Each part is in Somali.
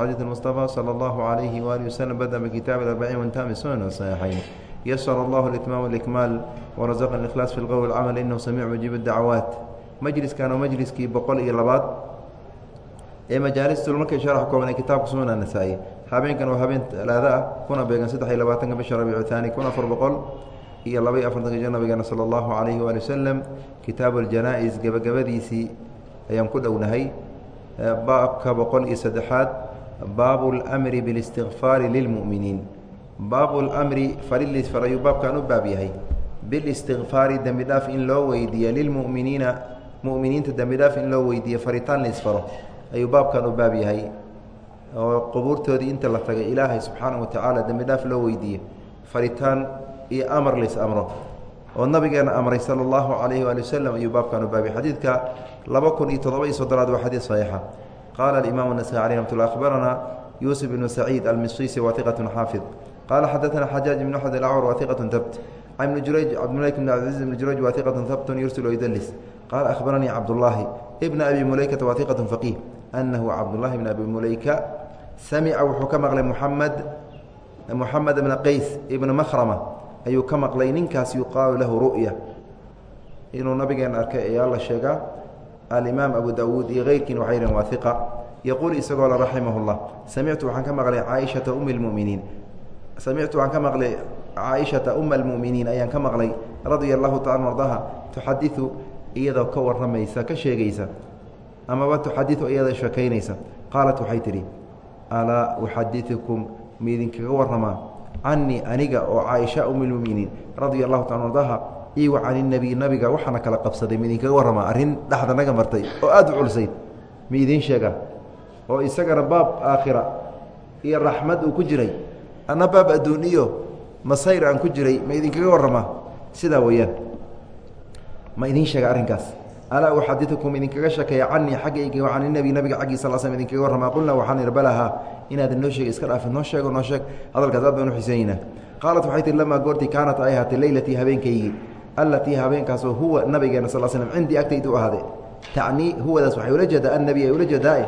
xadيث المصطفى صلى الله عليه وآله وسلم بدأ بكتاب الأربعين وانتهى بسنن الصحيحين يسر الله الإتمام والإكمال ورزقنا الإخلاص في القول والعمل إنه سميع مجيب الدعوات majliskan oo majliskii boqol iyo labaad ee majaalistul markay sharax kooban ee kitaabka sunan nasaa-i habeenkan waa habeen talaada ah kuna beegan saddex iyo labaatanka bisha rabiicu thaani kun afar boqol iyo laba iyo afartanka jir nabigeena sala allahu calayhi waali wasalam kitaabu aljanaa-is gebagabadiisii ayaan ku dhownahay baabka boqol iyo saddexaad baabu اlmri biاlistikfaari lilmu'miniin baabu lmri farilis ayuu baabkan u baab yahay. Bilistikfaari dembi dhaaf in loo weydiiya lilmu'miniina mu'miniinta dembi dhaaf in loo weydiiyo faritaan laisfaro ayuu baabkan u baab yahay. Oo qubuurtoodii inta la tagay ilaahay subxaanahu watacaala dembi dhaaf loo weydiiye faritaan iyo amar lais amro. Oo nabigeena amray sala allahu calayhi waali wasalam ayuu baabkan u laba kun iyo toddoba iyo soddonaad waa xadiid qala alimaam النasai alيh ramat lla akhbarana yuusuf bnu saciid almisisi wa iqat xaafid qala xadaثna xajaaj ibn axmed alacwar wa iqat habt can ibni jurayj cabdimalik bn cabdilciz ibni jurayj wa iqat habtun yursil yudlis qaala akhbaranii cabdullaahi bna abi mulaykata wa iqat faqiih anahu cabdullahi bn abi mulayka samica wuxuu ka maqlay muxamed muxamed bna qays ibna makhrama ayuu ka maqlay ninkaas yuqaalu lahu ru'ya inuu nabigeena arkay ayaa la sheegaa alimaam abu dawuud iyo keyrkiin waxay yihiin waa iqa yaquul isagoo le raximah llah samictu waxaan ka maqlay caaishata um lmuminiin samictu waxaan ka maqlay caaishata uma almu'miniin ayaan ka maqlay radia allahu taala ardaha tuxadiu iyadoo ka waramaysa ka sheegaysa amaba tuxadiu iyadoo sheekaynaysa. Qaalat waxay tidhi alaa uxadiukum miidinkaga waramaa canii aniga oo caaisha um lmuminiin radia allahu taala ardaha iwa can inabiy nabiga waxaana kala qabsaday miidinkaga warramaa arrin dhexda naga martay oo aada u culsayd. Mi idiin sheega oo isagana baab aakhira iyo raxmad uu ku jiray anna baab adduun masayr aan ku jiray ma idinkaga warramaa sidaa weeyaan. Ma idiin sheega arrinkaas. Alaa uxadiukum idinkaga shakeeya canii xaggayga wa can inabiy nabiga xaggii sal slm idinkaga warramaa qulnaa waxaan ihi balahaa inaadan noo sheega iska dhaafin noo sheego noo sheeg. Hadalkaas aad baan u xiseeyeynaa qaalat waxay tihi lamaa goortii kaanat ay ahaatay leylatii habeenkaygii allatii habeenkaasoo huwa nabigeena sal slm cindii agtaydu ahaade tacnii huwadaas waxay ula jeedaa annabi ay ula jeedaae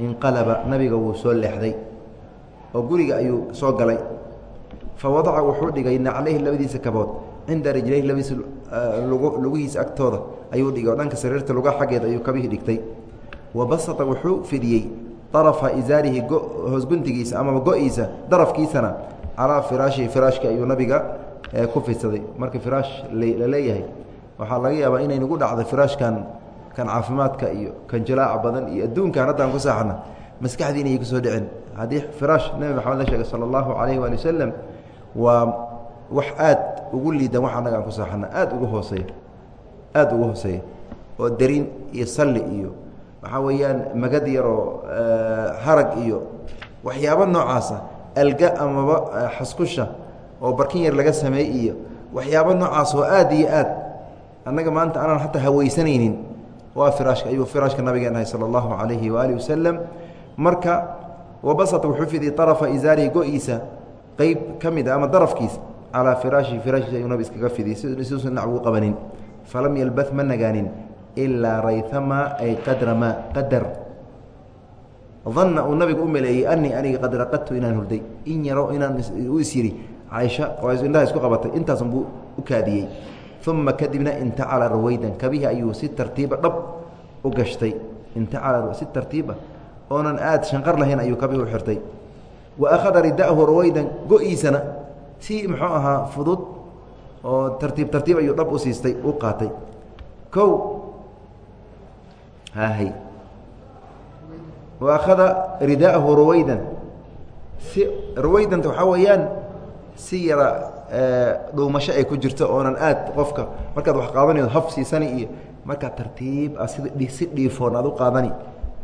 inqalaba nabiga wuu soo leexday oo guriga ayuu soo galay fa wadaca wuxuu dhigay naclayhi labadiisa kabood cinda rijlayhi labadiisa lugihiisa agtooda ayuu dhigay oo dhanka sariirta luga xaggeeda ayuu kabihii dhigtay wa basata wuxuu fidiyey darafa isaarihi hoosguntigiisa amaba go-iisa darafkiisana calaa firaashihi firaashka ayuu nabiga ku fidsaday marka firaash la leeyahay waxaa laga yaabaa inay nagu dhacdo firaashkan kan caafimaadka iyo kan jalaaca badan iyo adduunkan haddaan ku saaxana maskaxdiina ay ku soo dhicin. Haddii firaash nebi maxamed la sheegay sala allahu calayhi waali wasalam waa wax aad ugu liidan wax annaga ku saaxana aad ugu hooseeya aad ugu hooseeya oo darin iyo salli iyo waxaa weeyaan magad yaroo harag iyo waxyaabo noocaasa alga amaba xaskusha oo barkin yar laga sameey iyo waxyaabo noocaas oo aad iyo aad. Annaga maanta aanan hataa hawaysanaynin waa firaashka ayuu firaashka nabigeen ahay sala allahu calayhi waaalih wasalam marka wabasata wuxuu fidiyey arafa isaarihi go-iisa qeyb ka mid a ama darafkiisa calaa firaashihi firaashkiisa ayuu nabi iskaga fidiyey. Siduusa dhinac ugu qabanin. Falam yalbah ma nagaanin ilaa rayhamaa ay qadra maa qadar. Danna uu nabigu u maleeyey anii aniga qad raqadtu inaan hurday. In yaro inaan u is yidhi caaisha oo indhaha isku qabatay intaasun buu u kaadiyey. Uma kadibna intacala raweydan kabihii ayuu si tartiiba dhab u gashtay. Intacala si tartiiba oonan aad shanqar lahayn ayuu kabihii u xirtay. Wa akhada rida'ahu raweydan go-iisana si muxuu ahaa fudud oo tartiib tartiib ayuu dhab u siistay u qaatay. Kow haahay wa rida'ahu raweydan si raweydanta waxaa weeyaan si yara dhuumasho ay ku jirto oonan aad qofka markaad wax qaadanayo haf siisani iyo markaad tartiib ah si dhiifoon aad u qaadani.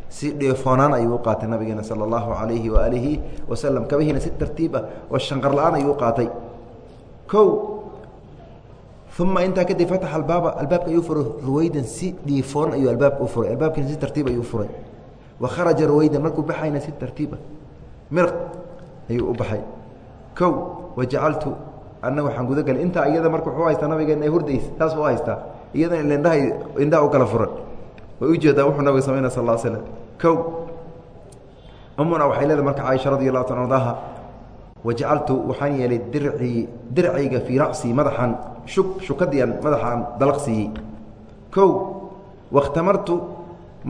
Si dhiifoonaan ayuu u qaatay nabigeena sala allahu calayhi waaalihi wasalam kabihiina si tartiib ah oo shanqar la'aan ayuu qaatay. Kow uma intaa kadib fataxa albaaba albaabka ayuu furay ruweydan si dhiifoon ayuu albaabka u furay. Albaabkiina si tartiib ayuu furay. Wa kharaja ruweydan markuu baxayna si tartiib ah. Mirq ayuu u baxay kow wajacaltu anna waxaan gudagalay intaa iyada marka wuxuu haystaa nabigeena ay hurdaysa taas u haystaa. Iyadana indhahay indhaha u kala furan. Way u jeedaa wuxuu nabiga samaynaya sal l slam kow umuna waxay leedahay marka caaisha radi allahu ta ardaha wajacaltu waxaan yeelay dircii dircayga fii ra'sii madaxan shuk shukadiyan madaxaan dalaqsiiyey kow wakhtamartu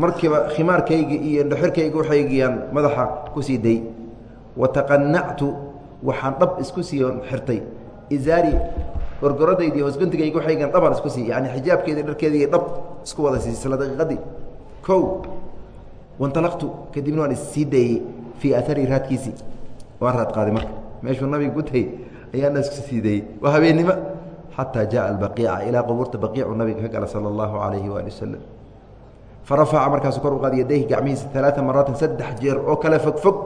markiiba khimaarkayga iyo dhexirkayga waxaygiyaan madaxa ku sii day. Wataqanactu waxaan dhab isku sii xirtay. Izaari gorgoradaydi hoosguntigayga waxaygan dhabaan isku sii yani xijaabkeedi dharkeedii dhab isku wada siisay isla daqiiqadii wantalaqtu kadibna waan issii dayey fii aari raadkiisii. Waan raad qaaday marka. Meeshuu nabiga gutay ayaana isku sii dayey waa habeennimo. Xataa jaءa albaqiica ilaa qubuurta baqiicu nabiga ka gala sala allahu alayhi waali wasalam farafaca markaasu kor u qaaday yadayhi gacmihiisa alaaa maraatin saddex jeer oo kale fog fog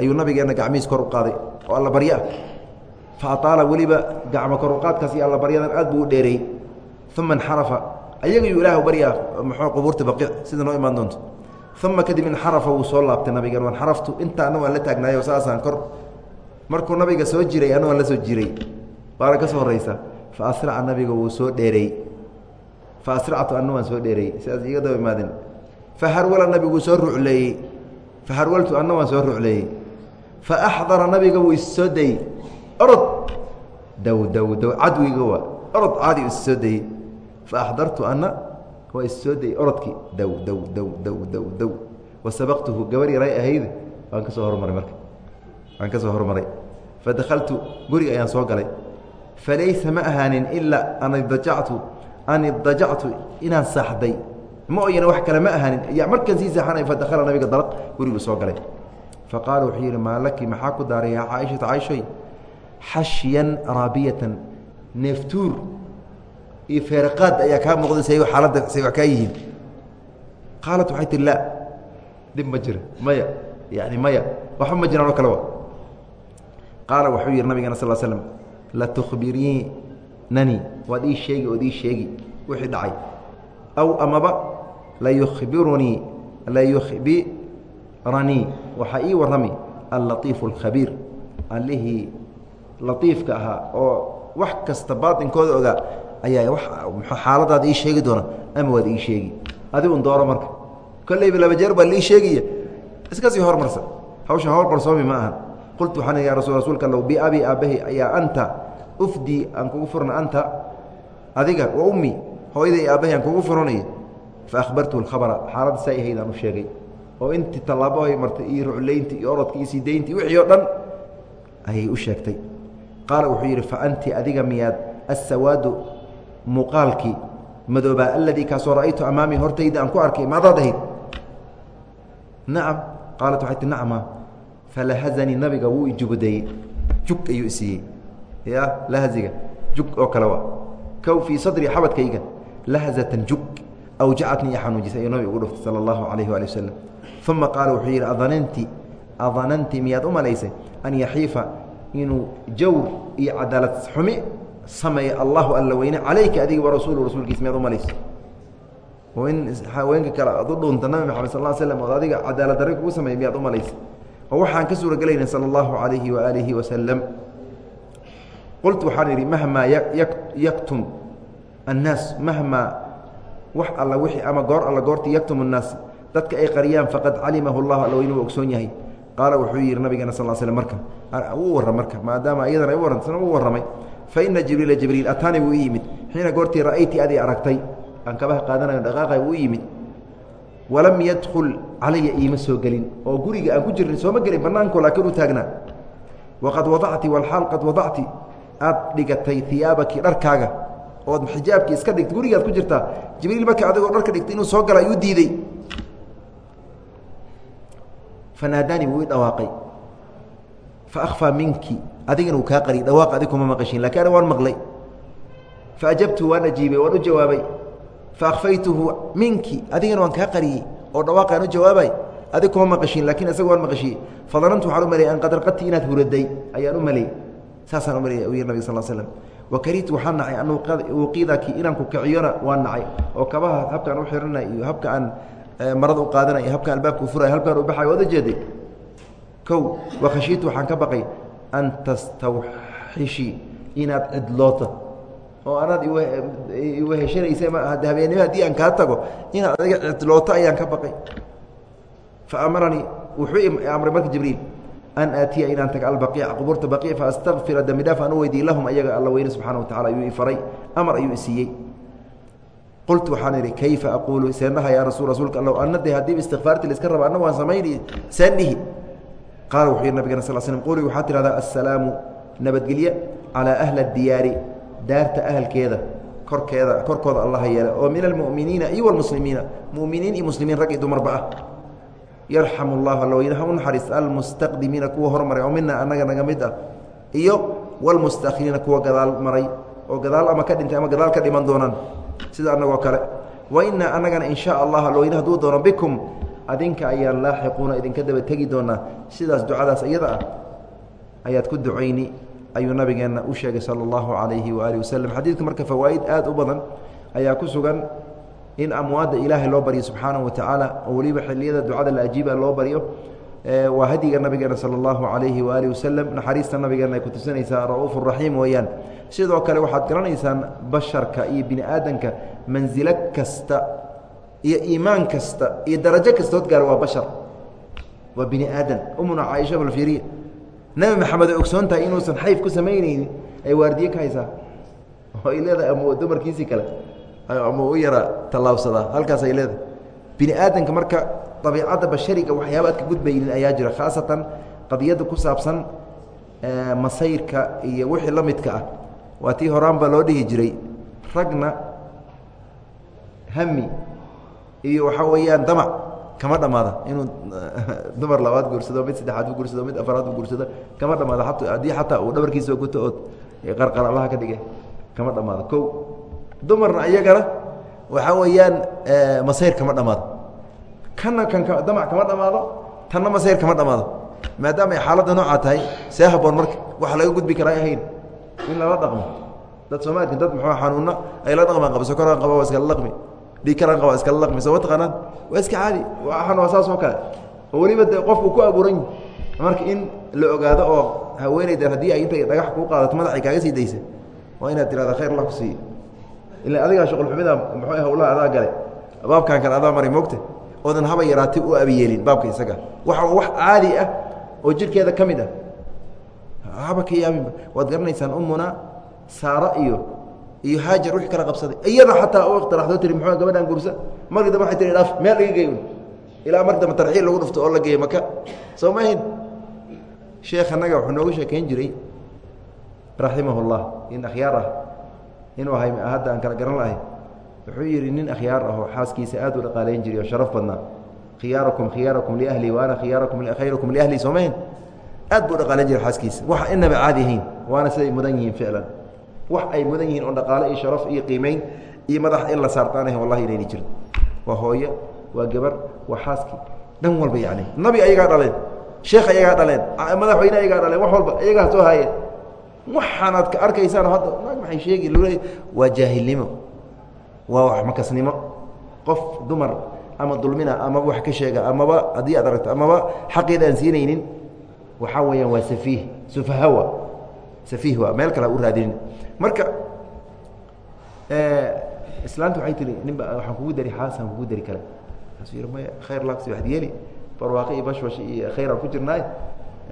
ayuu nabigeena gacmihiis kor u qaaday oo alla baryo ah fa aaala weliba gacmo kor uqaadkaas iyo alla aad buu u dheereeyey uma inxarafa. Ayagayuu ilaah baryaa muxuu qubuurta baqiic sida noo imaan doonto. Uma kadib inxarafa wuu soo laabtay nabigan wanxaraftu intaana waan la taagnaayo saasaan kor. Markuu nabiga soo jiray ana waan la soo jiray. Waana ka soo horeysa fa asraca nabiga wuu soo dheereey fa asractu ana waan soo dheereeyey sidaas iga daba imaadeen faharwala nabiguu soo rucleeyey. Faharwaltu ana waan soo rucleeyey faaxdara nabiga wuu issoo dayey. Orod. Dow dow dow cadwiga waa. Orod caadi issoo dayey. Faaxdartu ana waa issoo dayey orodkii. Dow dow dow dow dow dow wasabaqtuhu gabar yaray ahayd. Waan ka soo marka. Waan ka soo hormaray. Fadakaltu guriga ayaan soo galay. Falaysa ma ahaanin ilaa an idajactu an idajactu inaan saaxday. Ma oyana wax kale ma ahaanin. Ya markan sii saaxanay fadakhala nabiga dalaq. Guriguu soo galay faqaala wuxuu yidhi maa laki maxaa ku daaray yaa caaishata caishoy xashyan raabiyatan neeftuur iyo feeraqaad ayaa kaa muuqday say xaaladda say wax kaa yihiin qaalat waxay tihi laa dhib ma jira maya yani maya waxba ma jiraan oo kale qaala wuxuu yidhi nabigana sal slm latukhbirinani waad ii sheegi ood ii sheegi wixii dhacay aw amaba layukhbirunii layukhbiranii waxaa ii warrami allatiifu alkhabiir allihii latiifka ahaa oo wax kasta baatinkooda ogaa ayaa xaaladaada ii sheegi doona ama waad ii sheegi. Adigun dooro marka. Kolleyba laba jeer baa lii sheegaya iska sii hormarsa. Hawsha hawl qarsoomi ma ahan qultu waxaan ya rasuulka low biabi aabbahi ayaa anta. Ufdii aan kugu furna anta. Adiga wa ummi hooyaday aabbahi aan kugu furanay fa akhbartuhu alkhabara xaaladda saa ahayd u sheegay oo intii tallaabahay martay iyo ruclayntii iyo orodka iyo siidayntii wixii oo dhan ayay u sheegtay. Qaala wuxuu yidhi fa anti adiga miyaad assawaadu muuqaalkii madoobaa aladii kaasoo ra'aytu amaamii hortayda aan ku arkay maadaad ahayd. Nacam. Qaalat waxay ti nacma. Falahazanii nabiga wuu ijubudeeyey jug ayuu isiiyey ya lahziga jug oo kale waa. Kow fii sadri xabadkayga lahzatan jug awjacatnii i xanuujisay ayuu nabiga ugu dhuftay sala allahu calayhi waali wasalam uma qaala wuxuu yidhi adananti adananti miyaad u malaysay an yaxiifa inuu jawr iyo cadaalad xumi sameeya allahu alla weyne calayka adiga warasuulu rasuulkiisa miyaad u malaysay oo in haweenka kale aad u dhuunta maxamed sal slam ood adiga cadaalad darri kugu sameeya miyaad u malaysay oo waxaan ka suura gelayna sala allahu calayhi waaalihi wasalam qultu waxaan idhi mahmaa yaktum annaas mahmaa wax alla wixii ama goor alla goortii yaktum annaas dadka ay qariyaan faqad calimahu llahu alla weyne uu ogsoon yahay. Qaala wuxuu yidhi nabigeena sal slm marka uu warram marka maadaama iyadana u warrantana uu warramay. Fa ina jibriila jibriil ataani buu i yimid. Xiina goortii ra'ayti adii aragtay aan kabaha qaadanayo dhaqaaqay uu yimid. Walam yadkul calaya iima soo gelin. Oo guriga aan ku jirin sooma gelin banaanko laakiin u taagnaa. Waqad wadacti walxaal qad wadacti. Aad dhigatay iyaabaki dharkaaga. Ood xijaabkii iska dhigta gurigaad ku jirtaa. Jibriil marka adigoo dharka dhigtay inuu soo gala ayuu diidey fanaadaanii wuu i dhawaaqay. Faakfaa minki adigana uu kaa qariy dhawaaq adig kuma maqashin laakiin ana waan maqlay. Faajabtu waan ajiibay waan u jawaabay. Faakfaytuhu minki adigana waan kaa qariyey. Oo dhawaaqaan u jawaabay adig kuma maqashin laakiin isaga waan maqashiyey. Fadanantu waxaan u maleeyay an qad arqadti inaad huraday ayaan u maleeyey saasaan u maleeyay u yir nabig sal slm wakarihtu waxaan nacay an uqiidaki inaan ku kiciyona waan nacay. Oo kabaha habkaan u xiranay iyo habka aan marada u qaadanay iyo habkaan albaabka u furay habkaan u baxay waad ujeeday kow wakhashiitu waxaan ka baqay an tastawxishi inaad cidloota oo anaad iweheshanaysa habeenimo haddii aan kaa tago inaad adiga cidlooto ayaan ka baqay. Fa amaranii wuxuu amray marka jibriil an aatiya inaan taga albaqiica qubuurta baqiic faastakfira dembi dhaaf aan u weydiiy lahum ayaga alla weyne subxana wa tacala ayuu ifaray amar ayuu isiiyey qultu waxaan idhi kayfa aquulu seenaha yaa rasul rasuulka allow anna de haddiiba istikfaarti la iska raba anna waan samayni seen dhihi qaala wuxuu yihi nabigana sal slm quli waxaad tidhahdaa assalaamu nabadgelye calaa ahli diyaari daarta ahalkeeda korkeeda korkooda allaha yeela oo min almu'miniina iyo walmuslimiina mu'miniin iyo muslimiin rag iyo dumarba ah yarxamu llahu allaweyne ha u naxariis almustaqdimiina kuwa hormaray oo mina annaga naga mid ah iyo walmustakhiriina kuwa gadaal maray oo gadaal ama ka dhintay ama gadaal ka dhiman doonaan sida annagoo kale. Wa inaa annagana in shaa allah allaweyne hadduu doono bikum adinka ayaan laaxiquuna idinka daba tegi doonaa sidaas ducadaas iyada ah ayaad ku ducayni ayuu nabigeenna u sheegay sala allahu calayhi waaalih waslem xadiidka marka fawaa'id aad u badan ayaa ku sugan in amwaadda ilaahay loo baryo subxaanahu wa tacaala oo weliba xilliyada ducada la ajiiba loo baryo waa hadiga nabigeena sala allahu calayhi waaalih waslem naxariista nabigeena ay ku tusinaysaa ra'uufu raxiim weeyaan sidoo kale waxaad garanaysaan basharka iyo bini aadanka mansilo kasta iyo iimaan kasta iyo darajo kastood gaara waa bashar. Waa bini aadan. Umuna caaisha balfiriya nebi maxamed ogsoon tahay inuusan xayf ku samaynaynin ay waardiye ka haysaa. Ay leedahay ama dumarkiisii kale ama u yara tallaabsadaa halkaas ay leedahay. Bini aadanka marka dabiicadda bashariga waxyaaba ka gudbaynin ayaa jira khaasatan qadiyadda ku saabsan masayrka iyo wixii la midka ah waa tii horaanba loo dhihi jiray. Ragna hami iyo waxaa weeyaan damac kama dhamaada. Inuu dumar labaad guursado mid saddexaad guursado mid afaraad guursado kama dhamaado at haddii xataa uu dhabarkiisa guto ood qarqar allaha ka dhigay kama dhamaado ko dumarna iyagana waxaa weeyaan masayr kama dhamaado. Kana kan damac kama dhamaado tanna masayr kama dhamaado. Maadaama ay xaaladda noocaa tahay see haboon marka wax laga gudbi karaa ahayn in lala dhaqmo. Dad soomaalka dad muxuu xanuunna? Ay la dhaqmaan qaba sokoraan qaba waa dhaqmi dhiikaran qaba iskala dhaqmi soo mataqaanaan waa iska caadi. Waxaan waa saas oo kale. Oo weliba de qofku ku abuuran marka in la ogaado oo haweeneydan haddii ay intay dhagax kuu qaadato madaxay kaaga sii waa inaad tirahda khayr la ku siiye ila adigaa shuqulxumida muxuu hawlaha adaa galay. Baabkan kale adaa maray moogta oodan haba yaraatay u abiyeelin baabka isaga. Waxa wax caadi ah oo jirkeeda ka ah haba ka yaabinba waad garanaysaan umuna saara iyo iyo haajar wixii kala qabsaday. Iyada xataa u iqtiraxdoo tiri muxuu gabadhan gursa markii waxay tiri dhaaf meel laga geeyo. Ilaa mar dambe lagu dhufto oo la geeyo maka soo ma sheekh annaga wuxuu noogu sheekayn jiray raximahullah in akhyaar ah inuu ahay hadda aan kala garan lahay wuxuu yidhi nin akhyaar ah xaaskiisa aad u dhaqaalayn jiray oo sharaf badnaa. Khiyaarakum khiyaarakum liahli wa ana khiyaarakum khayrakum liahli soo ma aad buu dhaqaalayn jiray xaaskiisa. Wax inaba caadi ahayn waana siday mudan yihiin ficlan wax ay mudan yihiin oo dhaqaale iyo sharaf iyo qiimeyn iyo madax in la saartaanah wallahi inayni jirin. Waa hooyo waa gabar waa xaaskii dhan walba yani nabi ayagaa dhaleen sheekh ayagaa dhaleen madaxweyne ayagaa dhaleen wax walba ayagaa soo haayeen waxaanaad ka arkaysaan hadda naag maxay sheegi waa jaahilnimo waa wax makasnimo. Qof dumar ama dulmina amaba wax ka sheega amaba haddii aad aragto amaba xaqeeda aan siinaynin waxaa weeyaan waa safiih sufahawa safiih waa meel kale ha u raadinin. Marka islaanta waxay tihi ninba waxaan kugu dari xaasaan kugu dari kale. Kaasuu maya khayr laksi waxad yeeli barwaaqo iyo bashbash iyo khayr aan ku jirnaay.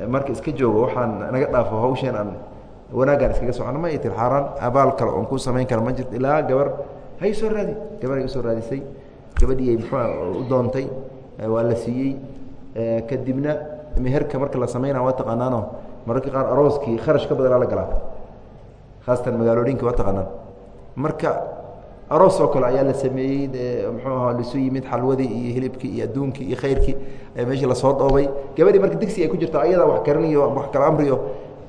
Marka iska joogo waxaan naga dhaafo hawsheen aan wanaaggaan iskaga socno ma ay tiri xaaraan. Abaal kale oon ku samayn kara ma jirto ilaa gabar. Hay soo raadi gabar ay u soo raadisay. Gabadhii ay muxua u doontay waa la siiyey. Kadibna meherka marka la samaynaa waa taqaanaano. Mararka qaar arooskii kharash ka badanaa la galaa. Haasatan magaalooyinka waa taqaanaan. Marka aroos oo kale ayaa la sameeyey muxuu ahaa lisu yimid xalwadii iyo hilibkii iyo adduunkii iyo khayrkii meeshii la soo dhoobay. Gabadhii marka digsi ay ku jirto ayadaa wax kariniyo wax kala amriyo.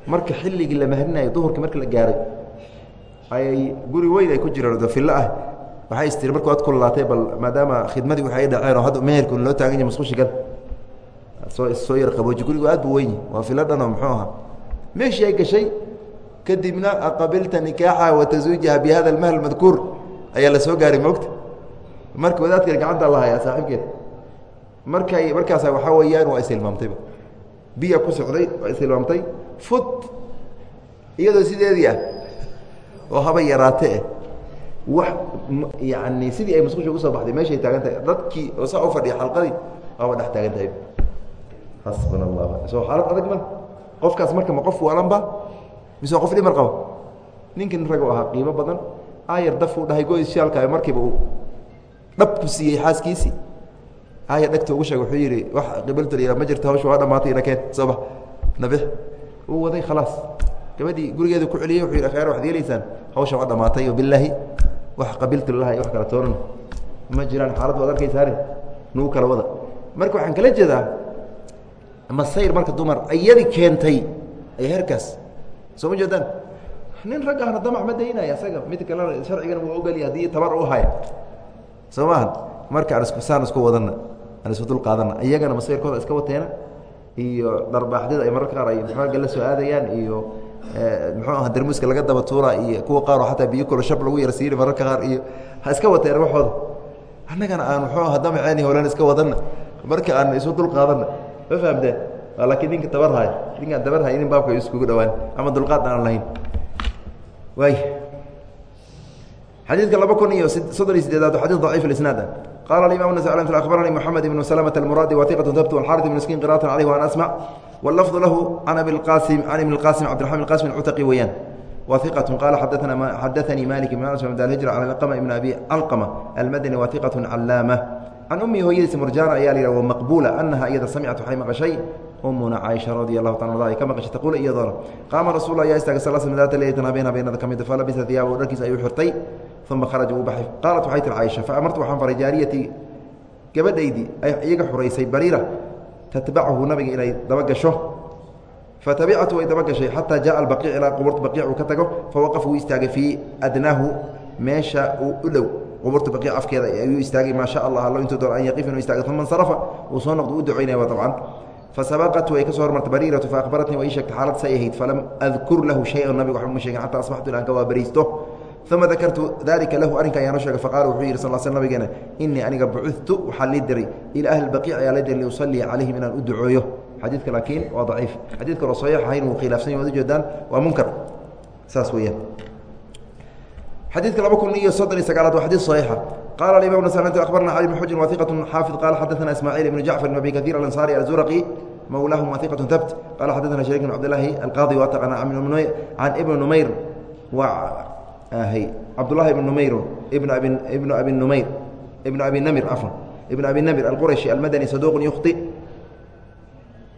Marka xilligii la mahrinayo duhurkii marka la gaaray ayay guri weyn ay ku jiraan fillo ah. Waxay istiri marka waad kululaatay bal maadaama khidmadii waxay dhaceen oo hadda meherku loo taagan yahay masqushi gal soo soo yar qabooji. Gurigu aad buu weyn waa fillo dhan oo muxuu ahaa. Meeshii ay gashay kadibna aqabilta nikaaxa wa tazuujaha bi hada almahl ayaa la soo gaaray moogta marka wadaadkeed gacanta la hayaa saaxiibkeed. Markay markaasa waxaa weeyaan waa ishilmaamtayba biya ku socday waa ishilmaamtay fut iyadoo sideedii ah oo haba yaraate eh. Wax yani sidii ay musqusha ugu soo baxday meeshay taagan tahay. Dadkii oo saa u fadhiya xalqadii waaba dhex taagan tahay xasbuna allah soo xaalad adag ma qofkaas marka ma qof waalanba mise qof dhimar qabo? Ninkan rag ahaa qiimo badan. Aayar dafuu dhahay goyshaalka markiiba uu dhab ku siiyey xaaskiisii. Aayar dhegta ugu sheeg wuxuu yidhi wax qibalta ma jirto hawsha waa dhamaatay nakeen soba nabix uu waday khalaas gabadhii gurigeeda ku celiyey wuxuu yidhi khayr waxad yeelaysaan hawsha waa dhamaatay o bilaahi wax qabiltu laha iyo wax kala tooran. Ma jiraan xaalad waad arkaysaane nugu kala wada. Marka waxaan kala jeedaa masayr marka dumar iyadi keentay ay herkaas soo ma jeedaan nin rag ahna damac ma daynaya isaga. Mid kalena sharcigana waa ogolya haddii tabar u haya soo maaha marka aan isku saan isku wadanna aan isku dul qaadana iyagana masayrkooda iska wateena? Iyo dharbaaxdida ay mararka qaar ay muxuaga la soo aadayaan iyo muxuu aha darmuuska laga daba tuura iyo kuwa qaar oo xataa biyo kolo shab lagu yara siiri mararka qaar iyo ha iska wateena waxooda. Annagana aan muxuu aha damaceeni howlan iska wadanna. Marka aan isu dul qaadana ma fahamteen laakiin ninka tabarhay ninkaan tabarhay nin baabka iskugu dhawaan ama dulqaad aan lahayn waay xadiidka laba kun iyo soddon iyo sideedaad xadيث ضaciif اisnaad qala imam abaranii mحamed ibn slmة اmuraadi waiqaة tabt xarit ibn skin qira'at عalيh وan asmع wاlafظ lahu can abi اqasim can ibn اqasim cbdiرaحman اqasim اcutaqi weyaan waiqaة qala xadaثanii malik ibn anas md hijr can alqma ibn abi alqma almadani waiqaة calaamة can umii hooyadiis murjana ayaa la yihah wamaqbula anaha iyada samcat waxay maqashay. Umuna caaisha radi allahu ta a ka maqashay taquul iyadoona qaama rasul ayaa istaagay sal sl daata leylatan habeen habeenada ka mid falabisa hiyaaba dharkiisa ayuu xirtay uma kharaja uu baxay. Qaalat waxay tir caaisha faamartu waxaan faray jaariyatii gabadhaydii ay iyaga xuraysay bariira tatbachu nabiga inay dabagasho fatabicatu way dabagashay xataa jaءa albaqiic ilaa quburta baqiic uu ka tago fawaqaf wuu istaagay fii adnaahu meesha uu u dhow quburta baqiic afkeeda ayuu istaagay maa sha allah allo intuu doon an yaqif inuu istaaga uma insarafa uu soo noqdo u ducaynaya dabcan. Fasabaqatu way ka soo hormartay bariiratu faahbaratnii way sheegtay xaalad say ahayd falam adkur lahu shay-an nabiga waxba ma sheegin xataa asbaxtu ilaan ka waa bariisto uma dakartu dalika lahu arrinka ayaan o sheegay faqala wuxuu yidhi sal sl nabigeena inii aniga bucudtu waxaa lii diray ilaa ahli baqiic ayaa la diray liusallia calayhim inaan u ducooyo. Xadiidka laakiin waa daciif. Xadiid kaloo saxiix ahayn wuu khilaafsan yahy waad ujeedaan waa munkar. Saas weeyaan xadiidka laba kun iyo soddon iyo sagaalaad waa xadiid saxiixa qala imam abarna cali bn xujin wahiqat xaafid qala xadaثana ismaaciil ibnu jacfar ibn abi kahiir alansaari alzuraqi mowlaahum wahiqat habt qala xadaثana shariik bn cabdilaahi alqaadi wataqana can ibni numayr cabdulahi ibn numayr ibn abi ibnu abi numayr ibn abi namir afan ibn abi namir alqurashi almadani saduq yukhطi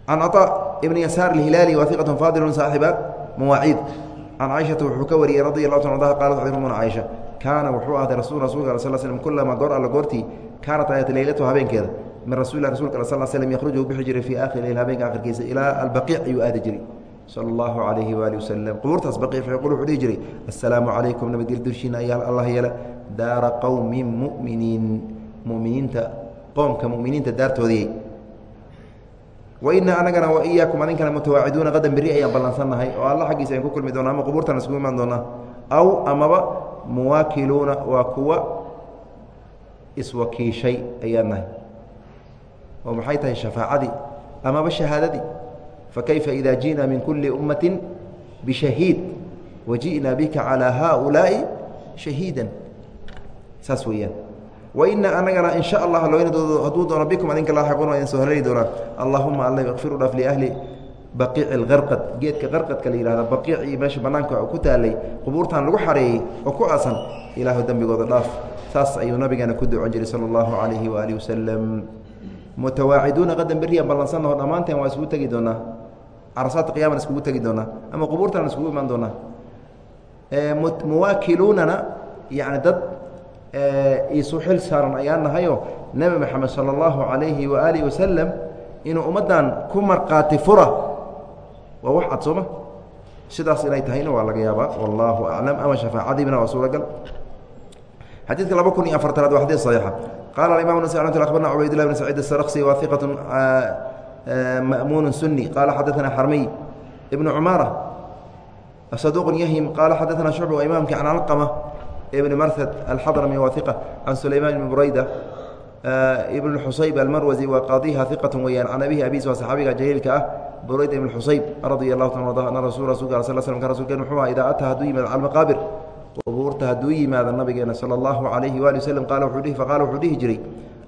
can caطa ibn yasaar اhilaali wahiqat faadil saaxiba mawaaciid can caaishata wuxuu ka wariyey radi اlahu ta anha qalat rumuna caaisha kaana wuxuu ahday rasul rasulka sal slm kulamaa goor alla goortii kaanat ayat leylatu habeenkeeda min rasulilah rasulka al sl slm yakhruju bixi jiray fii akhiri leyl habeenka akhirkiisa ilaa albaqiic ayuu aadi jiray sal اllahu alayhi waali waslm qubuurtaas baqiic fayqul wuxuu dhihi jiray assalaamu calaykum nabadgel dushiina ayaa allah yeela daara qowmin muminiin muminiinta qoomka muminiinta daartoodii wainaa anagana wa iyaakum adinkana mutawaaciduuna qadan beri ayaan ballansannahay. Oo alla xaggiisa ayan ku kulmi doona ama qubuurtan isugu imaan doonaa. Aw amaba muwaakiluuna waa kuwa iswakiishay ayaan nahay. Oo maxay tahay shafaacadii amaba shahaadadii fakayfa idaa ji'naa min kulli ummati bishahiid waji'naa bika calaa haaulaa'i shahiida saas weeyaan waina anagana in sha allah loo hadduu doono bikum adinka laaxiquna an soo haleeli doonaa. Allahuma alla ikfiru dhaf liahli baqiici alkarqad geedka qarqadka la yihahda baqiicii meesha bannaanka ku taalay qubuurtan lagu xareeyey oo ku aasan ilaahu dembigooda dhaaf. Saas ayuu nabigeena ku duco jiray sala allahu calayhi waaalihi wasalam mutawaaciduuna qadan beriya ballansannaho dhammaanteen waa iskugu tegi doonaa. Carasaadta qiyamana iskugu tegi doonaa ama qubuurtaana iskugu imaan doonaa. Muwaakiluunana yacni dad isu xil saaran ayaan nahayo nebi moxamed sala allahu calayhi waaalihi wasalam inuu ummaddan ku markhaati fura. Waa wax cad sooma sidaas inay tahayna waa laga yaabaa. Wallaahu aclam ama shafaacadiibna waa suuragal xadiidka laba kun iyo afartanaad waa xadiid saxiixa. Qaala imam nas abarna cubaydillah bn saciid asarksi waa iqat mamuun suni qaala xadaثana xarmiy ibn cumaara saduq yahim. Qaala xadaثana shucba waa can alqama ibn marhad alxadrami waa iqa can sulayman ibn burayda ibn xusayb almarwasi waa qaadiha iqat weyaan can abihi abis waa saxaabiga jaliilka ah burayda ibn xusayb radia allahu ta arda ana rasul rasulka sl ka rasulkeen muxuu aha idaa ataa hadduu yimaado cala maqaabir qubuurta hadduu yimaado nabigeena salى اllahu alayhi waali waslm qaala wuxuu dhihi jiray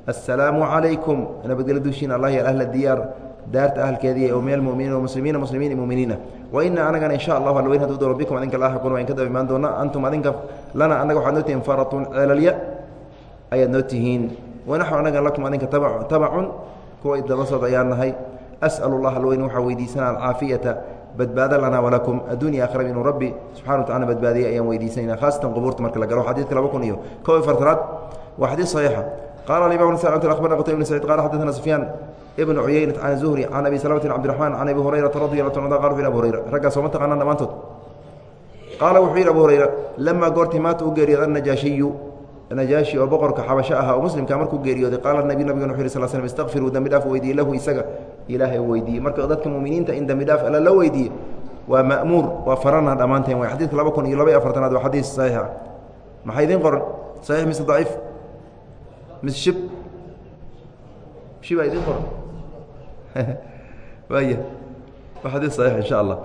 assalaamu calaykum nabadgelyo dushiina allah ya ahla diyaar daarta ahalkeedii oo min almuminiin muslimiina muslimiin muminiina wa ina anagana insha allahu alweyn haduu doono bikum adinka laaxiquun waan ka daba imaan doona. Antum adinka lana anaga waxaad noo tihiin faratun ceelalya ayaad noo tihiin wanaxnu anaga lakum adinka tabacun. Kuwa daba socda ayaan nahay. As'al اllah alweyn waxaa weydiisana alcaafiyata badbaado lana walakum addunya akhra inuu rabbi subxana wa tacala badbaadiyay ayaan weydiisanayna khaasatan qubuurta marka la galo xadiidka laba kun iyo kow iyo fartanaad waa xadiid saxiixa. Qala imam abarna qtay bn sacid qala xadana sufyaan ibn cuyayna can zuhri can abi salamatin cabdiraxman can abi hurayrata radi alla ta qal wuxu abu hurayra raggaa sooma taqaanaan dhammaantood? Qaala wuxuu yidhi abu hurayra lamaa goortii maata u geeriyooda annajaashiyu najaashi oo boqorka xabasho ahaa oo muslimka markuu geeriyooday qaala nabi nabigan wuxu yhi sal slm istaqfiruu dembi dhaaf weydiiye lahu isaga ilaahay weydiiye marka dadka muminiinta in dembi dhaaf alla la weydiiye waa ma'muur waa farana dhammaanteen way xadidka laba kun iyo laba afartanaad waa xadiis saxiixa. Maxaa idiin qoran? Saxiix mise daciif? Mise shib? Shibaa idiin qoran waaya waa xadiis saxiix insha allah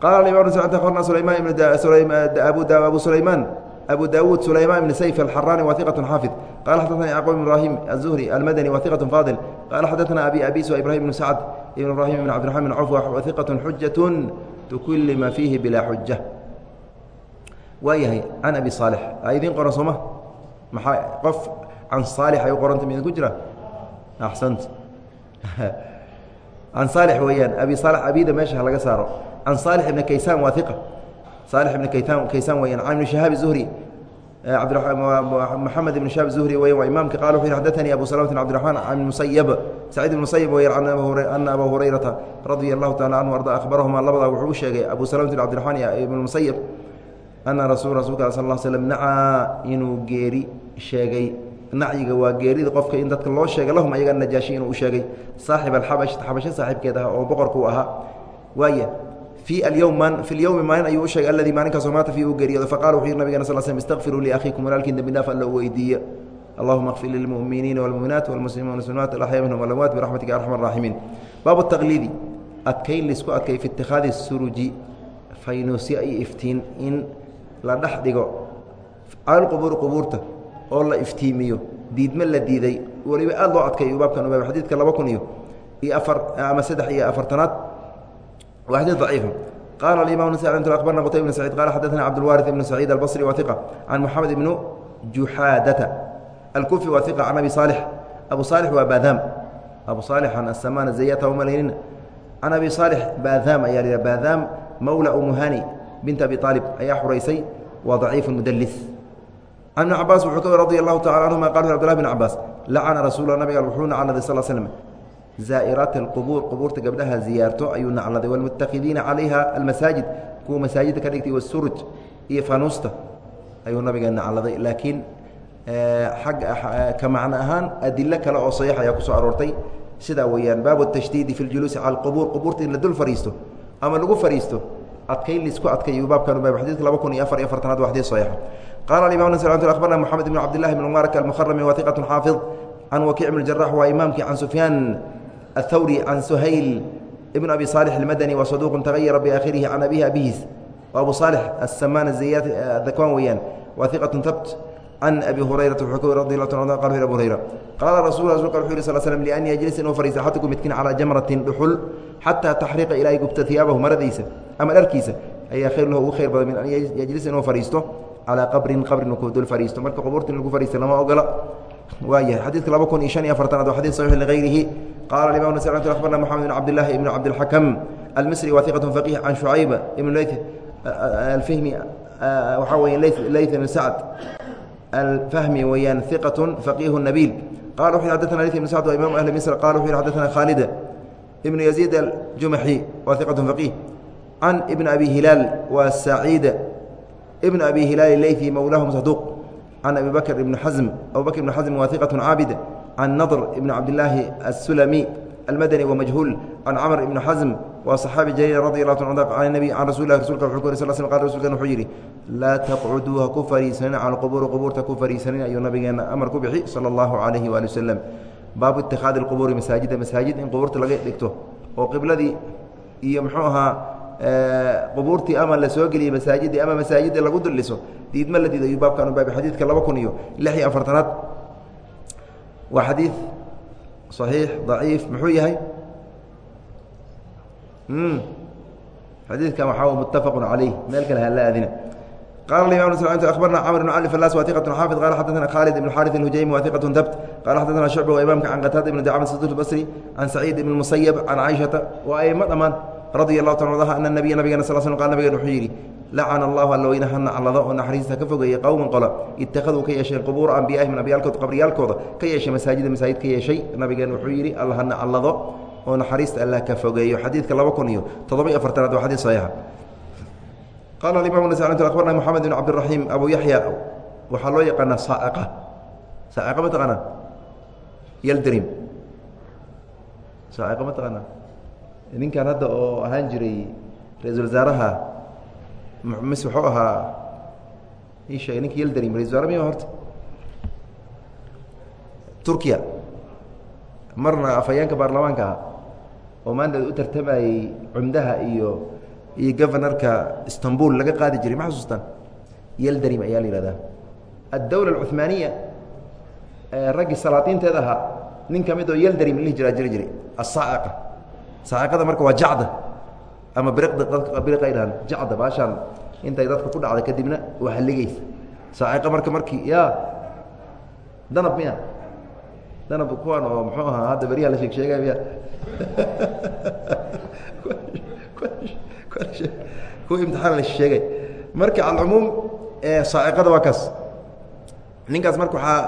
qala imam abarna sulayman ibn abu abu sulayman أبو داود سليمان بن سيف الحراني وثقة حافظ قال حدثنا يعقوب بن إبراهيم الزهري المدني وثقة فاضل قال حدثنا أبي أبيس وإبراهيم بن سعد بن إبراهيم بن عبد الرحمن بن عوف وثقة حجة تكلم فيه بلا حجة waayahay can abi saalix a idiin qoran sooma maxaa qof can saalix ay u qoranta midinku jira axsant an saalix weeyaan abi saalax abida meesha ha laga saaro. Can saalix ibna kaysaan waa iqa saalix ibna kaysaan weyaan can ibni shahaab zuhri. Maxamed nacyiga waa geerida qofka in dadka loo sheega lahum ayaga najaashi inuu u sheegay saaxib alxabash xabasho saaxiibkeed ah oo boqorkuu ahaa waaya في اليوم في اليوم maalin ayuu u sheegay aladii maalinkaasoo maata فيه uu geeriyooda faqala wuxuu yihi nabigana sل sلم اstغfiruu لأkhiiكum walaalkiin dembi dhaaf alla weydiiye اللهuma اغfir للمؤminiina والمؤminaat والمسلimiin والمسلimaat الأحyاء minهum والأmwaat برaxmatika ya أرحم الراaحimiin baabu التaqliidi adkayn laisku adkay fi اtikhaadi الsuruji faynuusya iyo iftiin in la dhex dhigo cala qbuuri qubuurta oo la iftiimiyo diidme la diiday weliba aad loo adkayo baabkan ubaab xadiidka laba kun iyo iyo afar ama saddex iyo afartanaad wa xadيث ضaciifa qala الimam أخbarna qtay بن سعيid qala xadثna cabdالwارث بن سعيid الbصري wa ثiqة can mحamed بن juxaadata الكuفي wa ثiqة can abi صالح abu صالح waa baadam abu صالحan aلsaman زayata umalaynina can abi صالح baadam ayaa la baadam mawlى umuhani bint abi طaalib ayaa xuraysay waa ضaciif mudlis an ibn cabaas wuxuu ka wer radi allahu tacala anhuma qal cbdulahi bn cabaas lacana rasuulula nabiga wuxuu nacladay sal slm zaa'iraat alqubuur qubuurta gabdhaha ziyaarto ayuu nacladay walmutakidiina calayha almasaajid kuwa masaajidda ka dhigtay wasuruj iyo fanuusta ayuu nabiga nacladay laakiin agga ka macno ahaan adilo kale oo saxiix ayaa ku soo aroortay sidaa weeyaan baabu tashdiidi fi ljuluusi cala alqubuur qubuurta in la dul fadhiisto ama lagu fadhiisto adkayn la isku adkay iyuu baabkan u baab xadiidka laba kun iyo afar iyo afartanaad waa xadiid saxiixa qala imam abarna mxamed ibn cabdilahi bn mubarak almuharami wa iqat xaafiظ can wakiic bn jarax waa imaamkii can sufyaan athawri can suhayl ibn abi salix almadani wa saduuqun tagayara biakhirihi can abihi abihiis wa abu salix asamaan dakwaan weeyaan wa iqatu tabt can abi hurayrata wuxuu ka weri radi la qal abu hurayra qaala rasul rasulka wuxu yhi sal slm lian yajlisa inuu fariisa axadku midkin calaa jamratin dhuxul xataa taxriiqa ilaa gubta hiyaabahu maradiisa ama dharkiisa ayaa khayr lahu ugu khayr badan min an yajlisa inuu fariisto calىa qabrin qabrin ku dul fadhiisto marka qubuurta in lagu fadhiista lama ogola waayahay xadiidka laba kun iyo شhan iyo afartanaad waa xadيث صحيح لغayrihi qala imam س أخbarna mحamed بن cabdالlahi ibn cabdالxakم almisri wa ثiqة فaqih can شhucayb ibn leyt alfihmi waxaa weya leyt ibn sacd alfahmi weeyaan ثiqaة فaqih nabiil qala wuxu xadثna leyt ibn sacd wa imam ahli misr qala wuxu yhi xadثna khaalid ibn yaزيid aljumaxi wa ثiqaة فaqih can ibn abi hilaal wa saciid ibn abi hilaal leyثi mowlaahum saduq can abi bakr ibn xasm abu bakr ibn xasm waa iqaة caabid can nadr ibn cabdillaahi الsulami almadani wamajhuul can camr ibn xasm waa صaxaabi jaliil radi اlah ta an nebi can rasul lah rasulka wuxuu ku yiri sl sl qal rasulkan wuxuu yidhi laa taqcuduu ha ku fariisanin cala qubuuri qubuurta ku fariisanin ayuu nabigeena amar ku bixi salى اllahu calayhi waali wasalam baabu itikaadi اlqubuuri masaajida masaajid in qubuurta laga dhigto oo qibladii iyo muxuu ahaa qubuurtii ama la soo geliyey masaajidii ama masaajida lagu duliso diidma la diidayu baabkan baab xadiidka laba kun iyo lix iyo afartanaad waa xadiid صaxiix ضaciif muxuu yahay xadiidkan waxaa muttafaqu calayh meel kale hala aadina qala imam abarna cmr bn cali falas wa iqat xaafid qala xadana khaalid ibn xaari اhujaymi wa iqat dabt qala xadana shucba wa imaamka can qataada ibn dacam sd basri can saciid ibn musayab radia allahu ta adaha ana nabiya nabigana sal sl qal nabigen wuxuu yidhi lacana allahu alla weyne ha naclado oo naxariista ka fogeeyey qowman qola ittakhaduu ka yeesheen qubuura ambiyaaihim ambiyaalkood qabriyaalkooda ka yeeshay masaajida masaajid ka yeeshay nabigeen wuxuu yidhi alla ha naclado oo naxariista allah ka fogeeyo. Xadiidka laba kun iyo toddoba-iyo afartanaad waa xadiid saxiixa qaala alimam nas abarna moxamed bin cabdiraxiim abu yaxya waxaa loo yaqaanaa saaiqa. Saaiqa ma taqaanaa? Yaldrim saaiqa ma taqaanaa ninkan hadda oo ahaan jiray ra'isul wasaaraha mis wuxuu ahaa ii sheegay ninka yaldrim ra'isul wasaare miya horta? Turkiya. Marna afhayeenka baarlamaanka ah oo maanta u tartamayey cumdaha iyo iyo governorka istanbul laga qaadi jiray ma xasuustaan yeldarim ayaa la yihahdaa addawla alcuhmaaniya raggii salaatiinteed ahaa nin ka mid oo yeldarim lihi jiraa jiri jiray asaa'iqa saa'iqada marka waa jacda ama dhahaan jacda baashaan intay dadka ku dhacda kadibna waa halligeysa saa'iqa marka markii yaa danab miya. Danab kuwan oo muxuu ahaa hadda beryaha la sheeg sheegay miya. Kuwa imtixaan la sheegay. Marka alcumuum saaciqada waa kaas. Ninkaas marka waxaa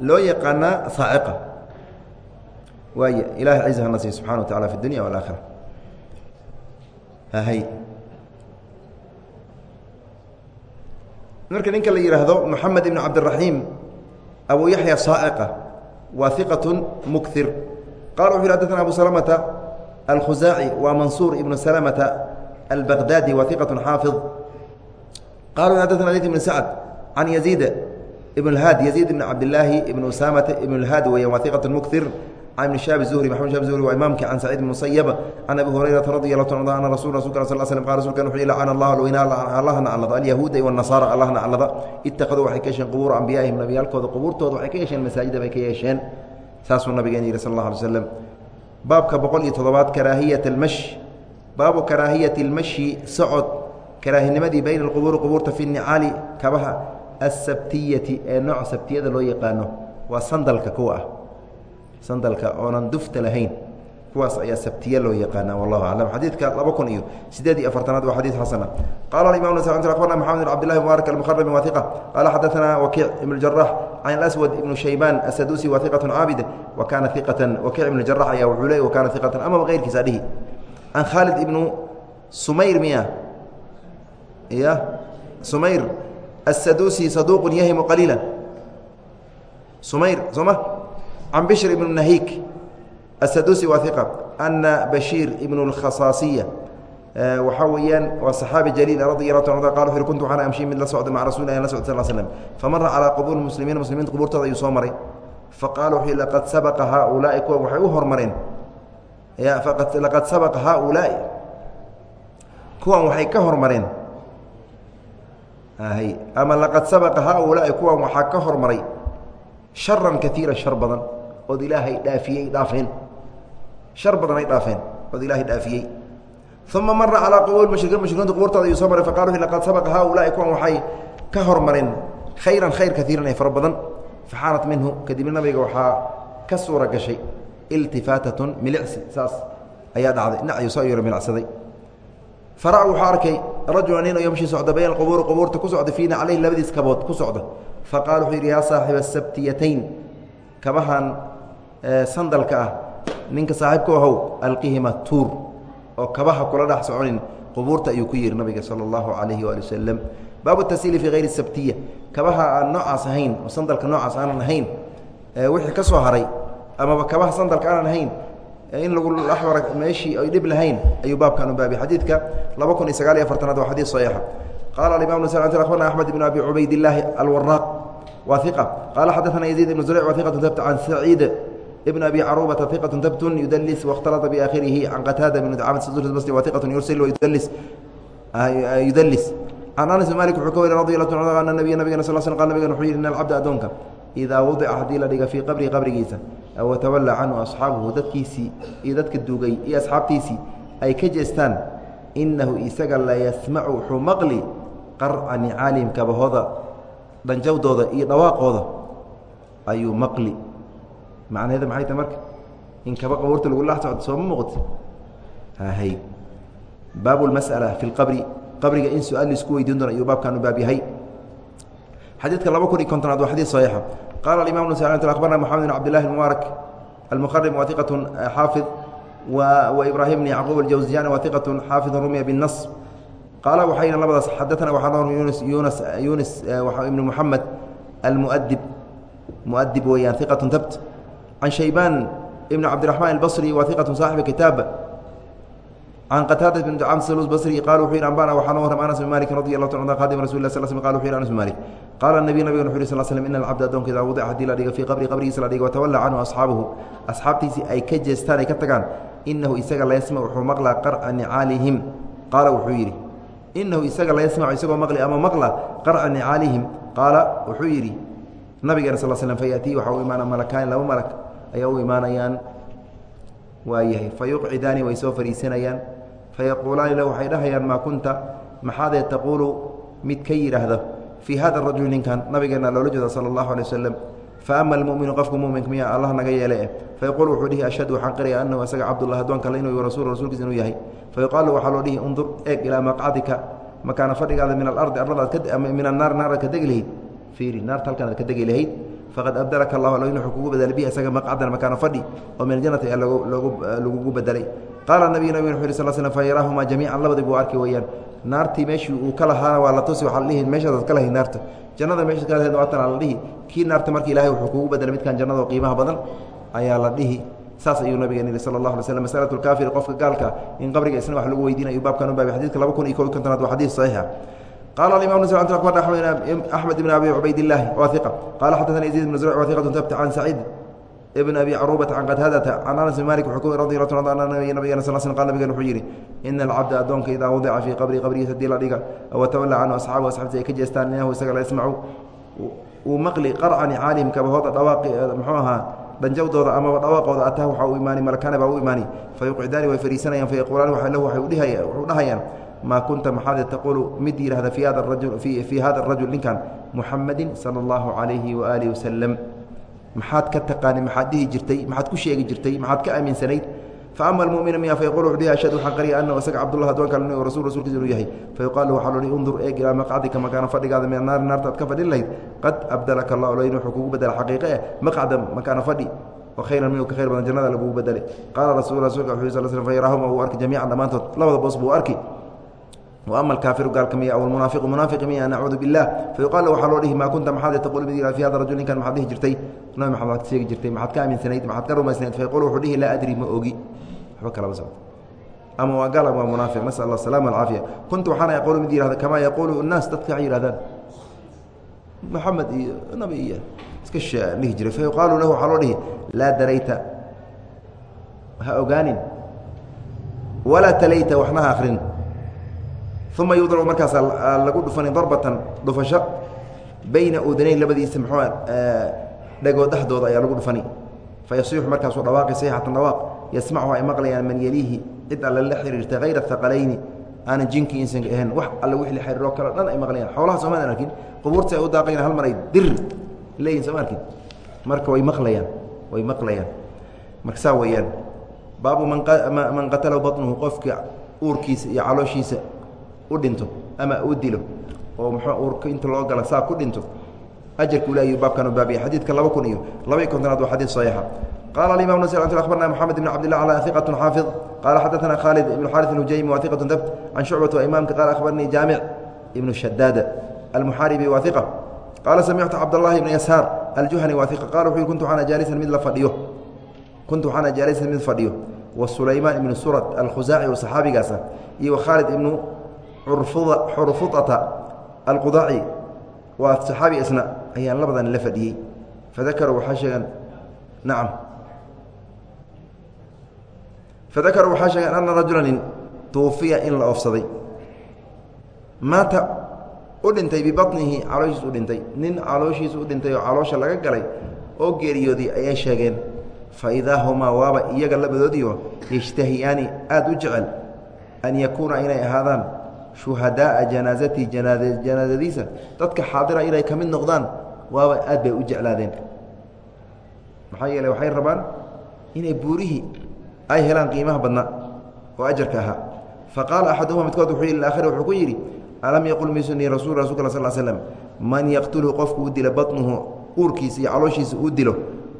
loo yaqaanaa saaciqa waay ilahay ciza hana siiy subxana wa tacala fi dunya walakhira hay marka ninka la yidhaahdo moxamed ibn cabdiraxiim abu yaxya saaciqa waa iqat mukir qala wuxu yhi adana abu salamata alkhusaaci waa mansuur ibnu salamata albaqdaadi wa iqat xaafiظ qala xadana layt ibn sacd can yaziid ibn اhaad yaziid ibn cabdilaahi ibn usaamata ibn اlhaad weya waa iqat mukir can ibn shaab zuhri maxamed shab zuhri waa imaamki can saciid ibn musayab can abi hurayrata radi allahu ta ana rasul rasulka sal slm qala rasulkan wuxu lacana allah alweyna allah naclada alyahuuda wاnasaara allah naclada ittakaduu waxay ka yeesheen qubuura ambiyaihim nabiyaalkooda qubuurtooda waxay ka yeesheen masaajida bay ka yeesheen saasuu nabigeen yihi sal اllah alay slam baabka boqol iyo toddobaad karaahiyat almashi baabu karaahiyati اlmashi socod karaahinimadii bayna alqubuuri qubuurta fi nicaali kabaha asabtiyati ee nooca sabtiyada loo yaqaano waa sandalka kuwa ah sandalka oonan dufta lahayn. Kuwaas ayaa sabtiye loo yaqaana wallahu aclam xadiidka laba kun iyo sideed iyo afartanaad waa xadiid xasana. Qala aimam abarna maxamed bn abdillahi mubarak almuharami wa iqa qala xadaثana wakiic ibn jarax can aswad ibnu shaybaan asadusi wa iqat caabid wa kaana iqatan wakiic ibn jarax ayaa wuxuu le wa kaana iqatan amaba keyrkiisa dhihi. Can khaalid ibnu sumayr miya ya sumayr asadusi saduuq yahimu qaliila sumayr soo ma can bishr ibn nahik asadusi waa iqa ana bashiir ibn اkhasaasiya waxaa weeyaan waa saxaabi jaliil radi yala ta qa u kuntu waxaan amshi mid la socda maca rasul la socd sal slm famara calaa qubuur muslimiin muslimiinta qubuurtooda ayuu soo maray faqaala wuxuu laqad sabaqa haaulaai kuwa waxay u hormareen laqad sabaqa haaulaai kuwan waxay ka hormareen ama laqad sabaqa haaulaai kuwan waxaa ka hormaray sharan kaiira shar badan ood ilaahay dhaafiyey dhaafeen. Shar badan ay dhaafeen. Ood ilaahay dhaafiyey. Uma mara calaa qubuuri mushrikiin mushrikiinta qubuurtooda ayuu soo maray faqala laqad sabaqa haaulaai kuwan waxay ka hormareen khayran khayr kaiiran ee fara badan. Faxaanat minhu kadibna nabiga waxaa ka suura gashay iltifaatatun milicsi saas ayaa dhacday. Dhinac ayuu soo yaro milicsaday fara wuxuu arkay rajula nin oo yamshi socda bayna qubuuri qubuurta ku socda fiina caleyhi labadiis kabood ku socda. Faqala wuxuu yidhi yaa saaxiba asabtiyatayn kabahan sandalka ah ninka saaxiibka ahow alqihima tuur oo kabaha kula dhex soconin qubuurta ayuu ku yihi nabiga sala allahu calayhi waali wasalam baabu tasili fii hayri sabtiya. Kabaha aan noocaas ahayn oo sandalka noocaas aanan ahayn wixii ka soo haray amaba kabaha sandalka aanan ahayn in lagu axmara meeshii ay dhib lahayn ayuu baabkan u baabiy xadiidka laba kun iyo sagaal iyo afartanaad waa xadiid saxiixa qala alimam abarna axmed ibn abi cubaydillaahi alwaraaq wa iqa qala xadaana yaziid ibn zurيc wa iqatu tabt can saciid yudalis waاkhtalata biaakhirihi can qataada bn dacamad basri wa iqatu yursil yudalis yudalis can anas bin malik wuxuu ka wari la ana nabiya nabigana sal sl qal nabigan wuxuu yihi in alcabda addoonka idaa wadica haddii la dhiga fii qabrihi qabrigiisa tawallaa canhu asxaabuhu dadkiisii iyo dadka duugay iyo asxaabtiisii ay ka jeestaan innahu isaga la yasmacu wuxuu maqli qarca nicaalihim kabahooda dhanjawdooda iyo dhawaaqooda ayuu maqli macnaheeda maxay tahay marka? In kaba qabuurta lagu dhex socdo sooma muuqato hay baabu lmas'ala fi lqabri qabriga in su'aal la isku weydiin doono ayuu baabkan baab yahay. Xadiidka laba kun iyo kontonaad waa xadiid saxiixa. Qaala alimam bn sal abarna moxamed bn cabdillahi mubaarak almuqarib wa iqat xaafid wa ibrahim bn yacquub aljawziyani wa iqat xaafid rumiya binas qaala waxayna labadaas xadaana waxaa noo yunis yunas yunis ibnu moxamed almuadib muadib weeyaan iqat tabt can shaybaan ibn cabdiraxmaan albasri wa iqat saaxibi kitaab can qataada bn camd salus basri qala wuxuu yidhi ambana waxaa noo warram anas bin malikin radi allahu ta qadim rasul lah sl sl qala wuxu yhi anas bin malik qaala nabiy nabigan wuxu yhi sl slm ina alcabda addoonka idaa wadica haddii la dhiga fii qabri qabrigiisa la dhiga watawalla canhu asxaabuhu asxaabtiisii ay ka jeestaan ay ka tagaan inahu isaga la yasmac wuxuu maqlaa qarca nicaalihim qaala wuxuu yidhi inahu isaga la yasmacu isagoo maqli ama maqla qarca nicaalihim qaala wuxuu yidhi nabigeena sal slm fayatii waxaa u imaana malakaani laba malak ayaa u imaanayaan. Waayahay fa yuqcidaani way soo fariisanayaan. Fayaquulaani lahu waxay dhahayaan maa kunta maxaadee taquulu mid ka yidhaahda fii hada rajul ninkan nabigeenna loola jeeda sala allahu alay wasalam fa ama almuminu qofku muminka miya allah naga yeele. Fayaquul wuxuu dhihi ashhadu waxaan qiraya anahu isaga cabdullah addoonka alle inuu rasul rasuulkiisa inuu yahay. Fayuqaalu waxaa loo dhihi undur eeg ilaa maqcadika makaana fadhigaada min alardi arladaad min annaar naaraad ka degi lahayd. Fiiri naarta halkanaad ka degi lahayd faqad abdalaka allah allo inuu kugu bedelay bihi isaga maqcadan makaana fadhi oo min aljannati ee lagugu bedelay qaala nabiy nabig wuxu yh sl sl fayaraahumaa jamiican labadii buu arki weeyaan. Naartii meeshii uu ka lahaana waa la tusi waxaa la dhihi meeshaasaad ka lahayd naarta. Jannada meeshaad ka lahayd waatan la dhihi. Kii naarta marka ilahay wuxuu kugu bedelay midkan jannado qiimaha badan ayaa la dhihi. Saas ayuu nabigeen yihi sala allah alay slm masalatu lkaafiri qofka gaalka in qabriga isna wax lagu weydiinayo baabkan u baabay xadidka laba kun iyo kob iyo kontonaad waa xadiid saxiixa qala xaddaana yaziid ibn zurc wa iqatu tabta can saciid ibn abi caruubata can qataadata can anas bin malik wuxuu ku radi lla an nabiy nabigena sal sl qal nabigen wuxuu yidhi ina alcabda addoonka idaa wadica fii qabri qabrigiisa haddii la dhiga watawalla canhu asxaabu asxaabti ay ka jeestaan inahu isaga la yasmacu uu maqli qarca nicaalihim kabahooda dhawaaqi muxuu ahaa dhanjawdooda amaba dhawaaqooda ataa waxaa u imaani malakana baa u imaani fayuqcidaani way fariisanayaan fayaquulaani lahu wuxuu dhahayaan maa kunta maxaad taquulu mid yidhahda fii hada arajul ninkan muxamadin sala allahu calayhi waaalihi wasalam maxaad ka taqaani maxaad dhihi jirtay maxaad ku sheegi jirtay maxaad ka aaminsanayd faama almumina miya fayaqul wuxuu dhihi ashhadu waxaan qariya anahu isaga cabdullah addoonka inuu rasul rasuulkiisa inuu yahay fayuqaal lahu waxaa loo dhihi undur eeg ilaa maqcadika makaana fadhigaada min annaari naarta aad ka fadhin lahayd qad abdalaka allah olayn wuxuu kugu bedela xaqiiqe eh maqcda makaana fadhi oo minhu ka khayr badan jannada lagugu bedelay qaala rasul rasulka wuxuu sal slam fayaraahuma wuu arki jamiican dhammaantood labada boos buu arki ama alkaafiru gaalka miya aw almunaafiqu munaafiqi miya nacuudu bilah fayuqaal waxaa loo dhihi maa kunta maxaad taqul mid fi hada rajul ninkan maxaad dhihi jirtay? Nabi maxamed waad sheegi jirtay maxaad ka aaminsanayd maxaad ka rumaysnayd. Fayaqul wuxuu dhihi laa adri ma ogi waxba kalama socdo. Ama waa gaal ama waa munaafiq nasal allah asalama alcaafiya kuntu waxaana yaquulu mid yihahda kamaa yaquulu الnaas dadka waxay yihahdaan maxamed iyo nabi iyo iska dhihi jiray. Fayuqaalu lahu waxaa loo dhihi laa darayta ha ogaanin. Walaa talayta waxna ha akrin uma yudrabu markaas lagu dhufani darbatan dhufasho bayna udanayn labadiisa muxuu dhagood dhexdooda ayaa lagu dhufani fayasiixu markaasuu dhawaaqi sayxatan dhawaaq yasmachu ay maqlayaan man yeliihi cid alle la xiriirta hayra haqalayni aanan jinki insan ahayn wax alle wixii la xiriiroo kale dhan ay maqlayaan xoolaha soomaan arkin qubuurta ay u daaqayan hal mar ay dir leeyihiin sooma arkin marka way maqlayaan way maqlayaan marka saa weeyaan baabu man qatala baطnuhu qofka uurkiisa iyo calooshiisa u dhinto ama uu dilo oo muxuu inta loo gala saa ku dhinto. Ajarku leeyuu baabkan baabiya xadiidka laba kun iyo laba kontonaad waa xadiid saxiixa. Qaala alimamu nasir an akhbarna moxamed ibn cabdillah ala iqatun xaafid. Qaala xadaثana khaalid ibn xaris alhujaymi wa iqatun dabt can shucbata imaamka. Qaala akhbarnii jaamic ibnu shadaada almuxaaribi wa iqa qaala samictu cabdاllahi ibna yashaar aljuhani wa iqa qala wuxu kuntu waxaana jaalisan mid la fadhiyo. Kuntu waxaana jaalisan mid fadhiyo. Wa sulaymaan ibnu surad alkhusaaci saxaabigaasa iyo khaalid ibnu xurfuata alqudaci waa saxaabi isna ayaan labadan la fadhiyey. Fadakaruu waxaa sheegan nacam fadakaruu waxaa sheegan ana rajula nin tuufiya in la oofsaday maata u dhintay bibaطnihi calooshiis u dhintay. Nin calooshiis u dhintay oo caloosha laga galay oo geeriyooday ayay sheegeen fa idaa humaa waaba iyaga labadoodiio yashtahiyaani aada u jecel an yakuuna inay ahaadaan shuhadaaa janaazati janaazadiisa dadka xaadira inay ka mid noqdaan waaba aad bay u jeclaadeen. Maxaa yeele waxay rabaan inay buurihii ay helaan qiimaha badnaa oo ajarka ahaa. Fa qaala axaduhuma midkood wuxuu yidhi aakhir wuxuu ku yidhi alam yaqul misuni rasul rasulka sal slm man yaqtulhu qofku u dila batnuhu uurkiisa iyo calooshiisa uu dilo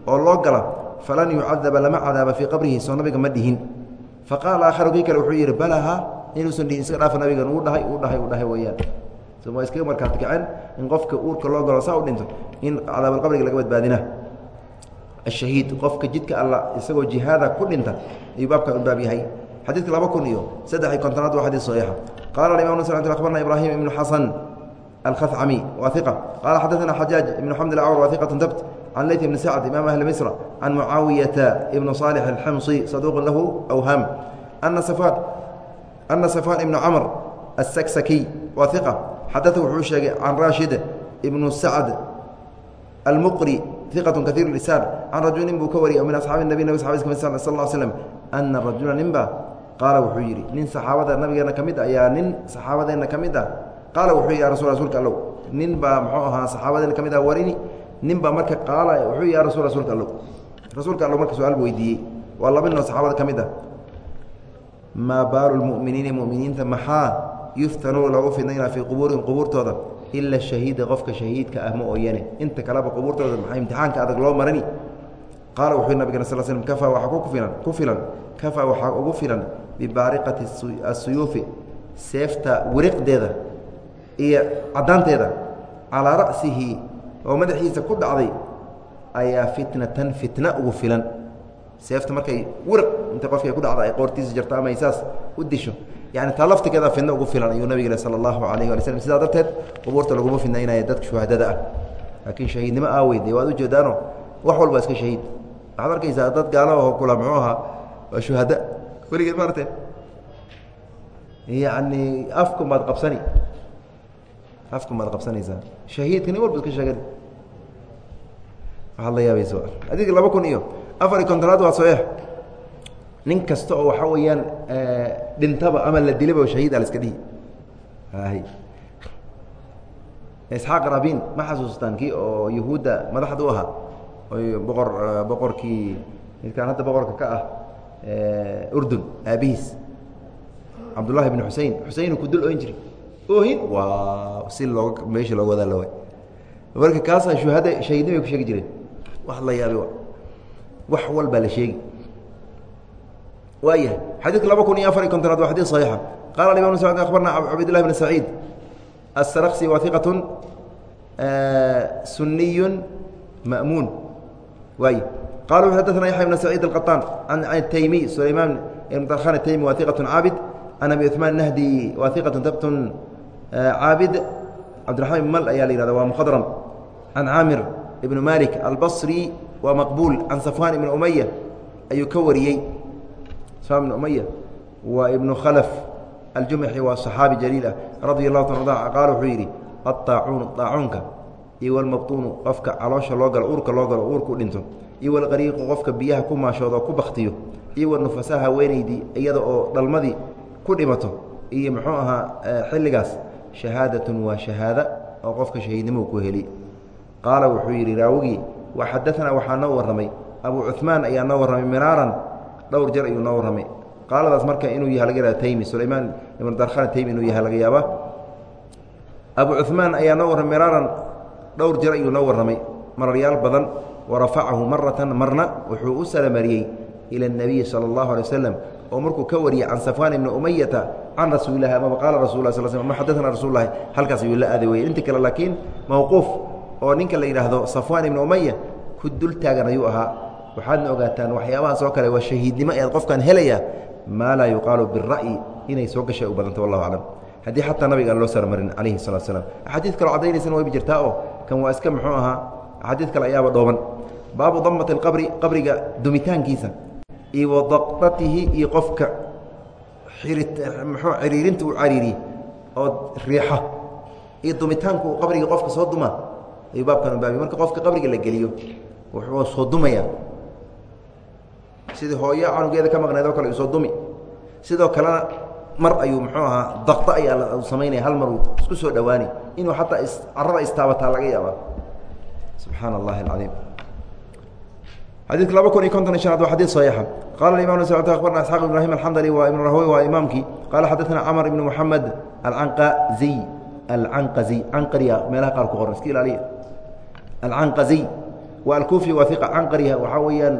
oo loo gala falan yucadaba lama cadaaba fii qabrihi soo nabiga ma dhihin. Fa qaala aakharu kii kale wuxuu yidhi balaha inuusan dhihin iska dhaafa nabigan uu dhahay uu dhahay uu dhahay weyaan soma iskaga markaati kaceen in qofka uurka loo galo saa u dhinto in cadaabalqabriga laga badbaadina. Ashahiid qofka jidka alla isagoo jihaada ku dhinta ayuu baabkan u yahay. Xadiidka laba kun iyo saddex iyo kontonaad waa xadiis saxiixa. Qala imam ns abarna ibrahim ibnu xasan alkhacami wa iqa qala xadaثna xajaaj ibnu xamd acwar wa iqat dabt can leyt ibni sacd imam ahli misr can mucaawiyata ibnu صaalix alximsi saduuq lahu awham ana safan ibnu camr aلsaksakiy wa iqa xadaa wuxuu sheegay can rashid ibnu sacd almuqri iqat kaiir lisaan can rajul nin buu ka wariyay min asxaabi nabi nabig sal sal slm ana rajula ninba qaala wuxuu yidhi nin saxaabada nabigeena ka mid a ayaa nin saxaabadeenna ka mid ah qaala wuxuu ya rasul rsulka allow nin baa muxuu ahaa saxaabadeena ka mid ah warini nin baa marka qaala wuxuu ya rasul rsulka allow rasuulka allow marka su'aal weydiiyey waa laba ninoo saxaabada ka mid ah maa baalu lmu'miniina mu'miniinta maxaa yuftanuu loogu fidnaynaa fii qubuurihim qubuurtooda ila shahiida qofka shahiidka ah ma ooyane. Inta kaleba qubuurtooda maxaa imtixaanka adag loo marani? Qaala wuxuu nabigena sal slm kafaa waxaa ku filan ku filan. Kafaa waxaa ugu filan bibaariqati asuyuufi seefta wiriqdeeda iyo caddaanteeda. Calaa ra'sihi oo madaxiisa ku dhacday ayaa fitnatan fitna ugu filan seefta markay wiriq inta qofka ku dhacda ay qoortiisa jarto ama saas u disho. Yani taa laftigeeda fidna ugu filan ayuu nabig sala allahu alayh wala slm sidaa darteed qubuurta laguma fidnaynaya dadka shuhadada ah. Laakiin shahiidnimo aaweyde waad u jeedaano wax walba iska shahiid. Waxaad arkaysaa dad gaalo aho kula muxuu ahaa waa shuhada weligeed ma arteen yani afku maad qabsani. Afku maad qabsanaysaa. Shahiidka nin walba iska sheegan waxaad la yaabaysa adiga laba kun iyo afar iyo kontonaad waa saxiix nin kasta oo waxaa weeyaan dhintaba ama la dilaba shahiid a la iska dhihi. Isxaaq rabin ma xasuustaan kii oo yahuudda madaxda u ahaa boqor boqorkii midkaan hadda boqorka ka ah urdun aabihiis. Cabdullahi bn xusein xusein ku dul oyn jiri ohin waa si looga meesha looga wadaa lawa marka kaasaa shuhada shahiidnimay ku sheegi jireen. Wax la yaabi wax walbaa la sheegi waayahay xadiidka laba kun iyo afar iyo kontonaad waa xadid صaxiixa qala imam s abarna cabdالlahi bn saciid الsrksi wa iqaة suniy ma'muun waay qala xadثna yaحya بn سacيid الqطاn an الtaymiي sulayman ibn darkhan الtaymi wa iqaة caabid an abi cثmaan nahdi wa iqaة dabt caabid cabdiرaحman ibn mal ayaa la yihahda waa mkhadrm can caamir ibn malik albصri waa maqbuul can safwaan ibni umaya ayuu ka wariyey. Safwaan ibn umaya waa ibnu khalaf aljumxi waa صaxaabi jaliil ah radia اlahu ta ada qaal wuxuu yidhi aaacuunu aacuunka iyo walmabtuunu qofka caloosha loo galo uurka loo galo uurku dhinto iyo walqariiqu qofka biyaha ku maashoodo ku baktiyo iyo wanufasaa haweenaydii iyada oo dhalmadii ku dhimato iyo muxuu ahaa eh, xilligaas shahaadatun waa shahaada oo qofka shahiidnimou ku heli. Qaala wuxuu yidhi raawigii waxadaanaa waxaa noo warramay abu cuثmaan ayaa noo warramay miraaran dhowr jar ayuu noo warramay qaaladaas marka inuu yahay laga yaaba taymi sulaymaan ibnu darkhan taymi inuu yahay laga yaaba abu cuثmaan ayaa noo warramay miraaran dhowr jar ayuu noo warramay mararyaal badan warafacahu maratan marna wuxuu u salamariyey ila الnabiyi salى اllahu alay waslm oo markuu ka wariyey can safwaan ibni umayata can rasuulilahi amaba qaala rasul lah sl sl ma xadaana rasul lahi halkaas ayuu la aaday weye inta kale laakiin mowquuf oo ninka la yidhaahdo safwaan ibni umaya ku dul taagan ayuu ahaa. Waxaadna ogaataan waxyaabahaas oo kale waa shahiidnimo eed qofkan helaya maa laa yuqaalu bira'yi inay soo gashay u badanta wallahu aclam haddii xataa nabiga aan loo sarmarin calayhi salatu slam axaadiid kaloo cadaynaysana wayba jirtaa oo kan waa iska muxuu ahaa. Axaadiid kale ayaaba dhooban. Baabu damati alqabri qabriga dumitaankiisa iyo wadaqdatihi iyo qofka muxuu ciriirinta uu cariiriye oo riixa. Iyo dumitaanku qabriga qofka soo duma ayuu baabkan ubaabiy marka qofka qabriga la geliyo wuxuu soo dumaya sidii hooyo canugeeda ka maqneed oo kale u soo dumi. Sidoo kalena mar ayuu muxuu ahaa dakto ayaa samaynaya hal mar isku soo dhowaani inuu xataa carada istaabataa laga yaaba subxaana allahi alcadiim. Xadiidka laba kun iyo konton iyo shanaad waa xadid saxiixa. Qala imam abarna isxaq ibrahim alxandali waa ibn rahwi waa imaamkii. Qala xadaثana camr ibn moxamed alcanqaziy alcanqaziy canqariya meelaha qaar ku qoran. Iska ilaaliya alcanqaziy waa alkuufi waa iqa canqariha waxaa weeyaan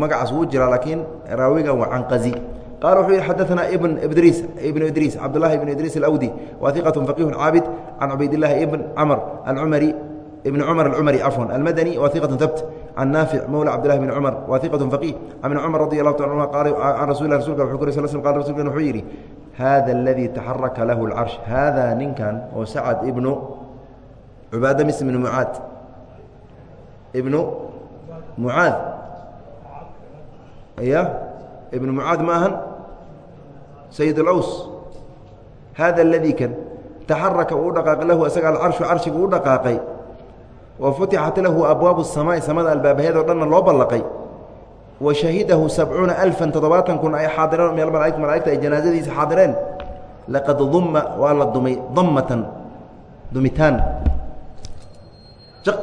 magacaas wuu jiraa laakiin raawigan waa canqazi qaala wuxuu yihi xadaanaa ibn idriis ibnu idriis cabdulahi ibn idriis alawdi waa iqatun faqiihun caabid can cubaydillaahi ibn camr alcumari ibn cumar alcumari cafwan almadani waa iqatun habt can naafic mowla cabdillahi bn cumar waa iqatun faqih can ibn cumar radi allahu taala anuma qaala can rasulilah rasulka wuxuu kuri sal sl qala rasulkan wuxuu yidhi hada aladii taxaraka lahu alcarsh haadaa ninkan oo sacad ibnu cubaada mis ibn mucaad ibnu mucaad ya ibn mucaad ma ahan sayid اlaws hada aladii kan taxaraka uu dhaqaaqay lahu isaga alcarshu carshigu u dhaqaaqay wa futixat lahu abwaabu الsamaai samada albaabaheedoo dhanna loo ballaqay wa shahidahu sabcuuna alfan toddobaatan kun ay xaadireen meel malagt malaigta ay janaasadiisa xaadireen laqad dumma waa la dumay dammatan dumitaan jaq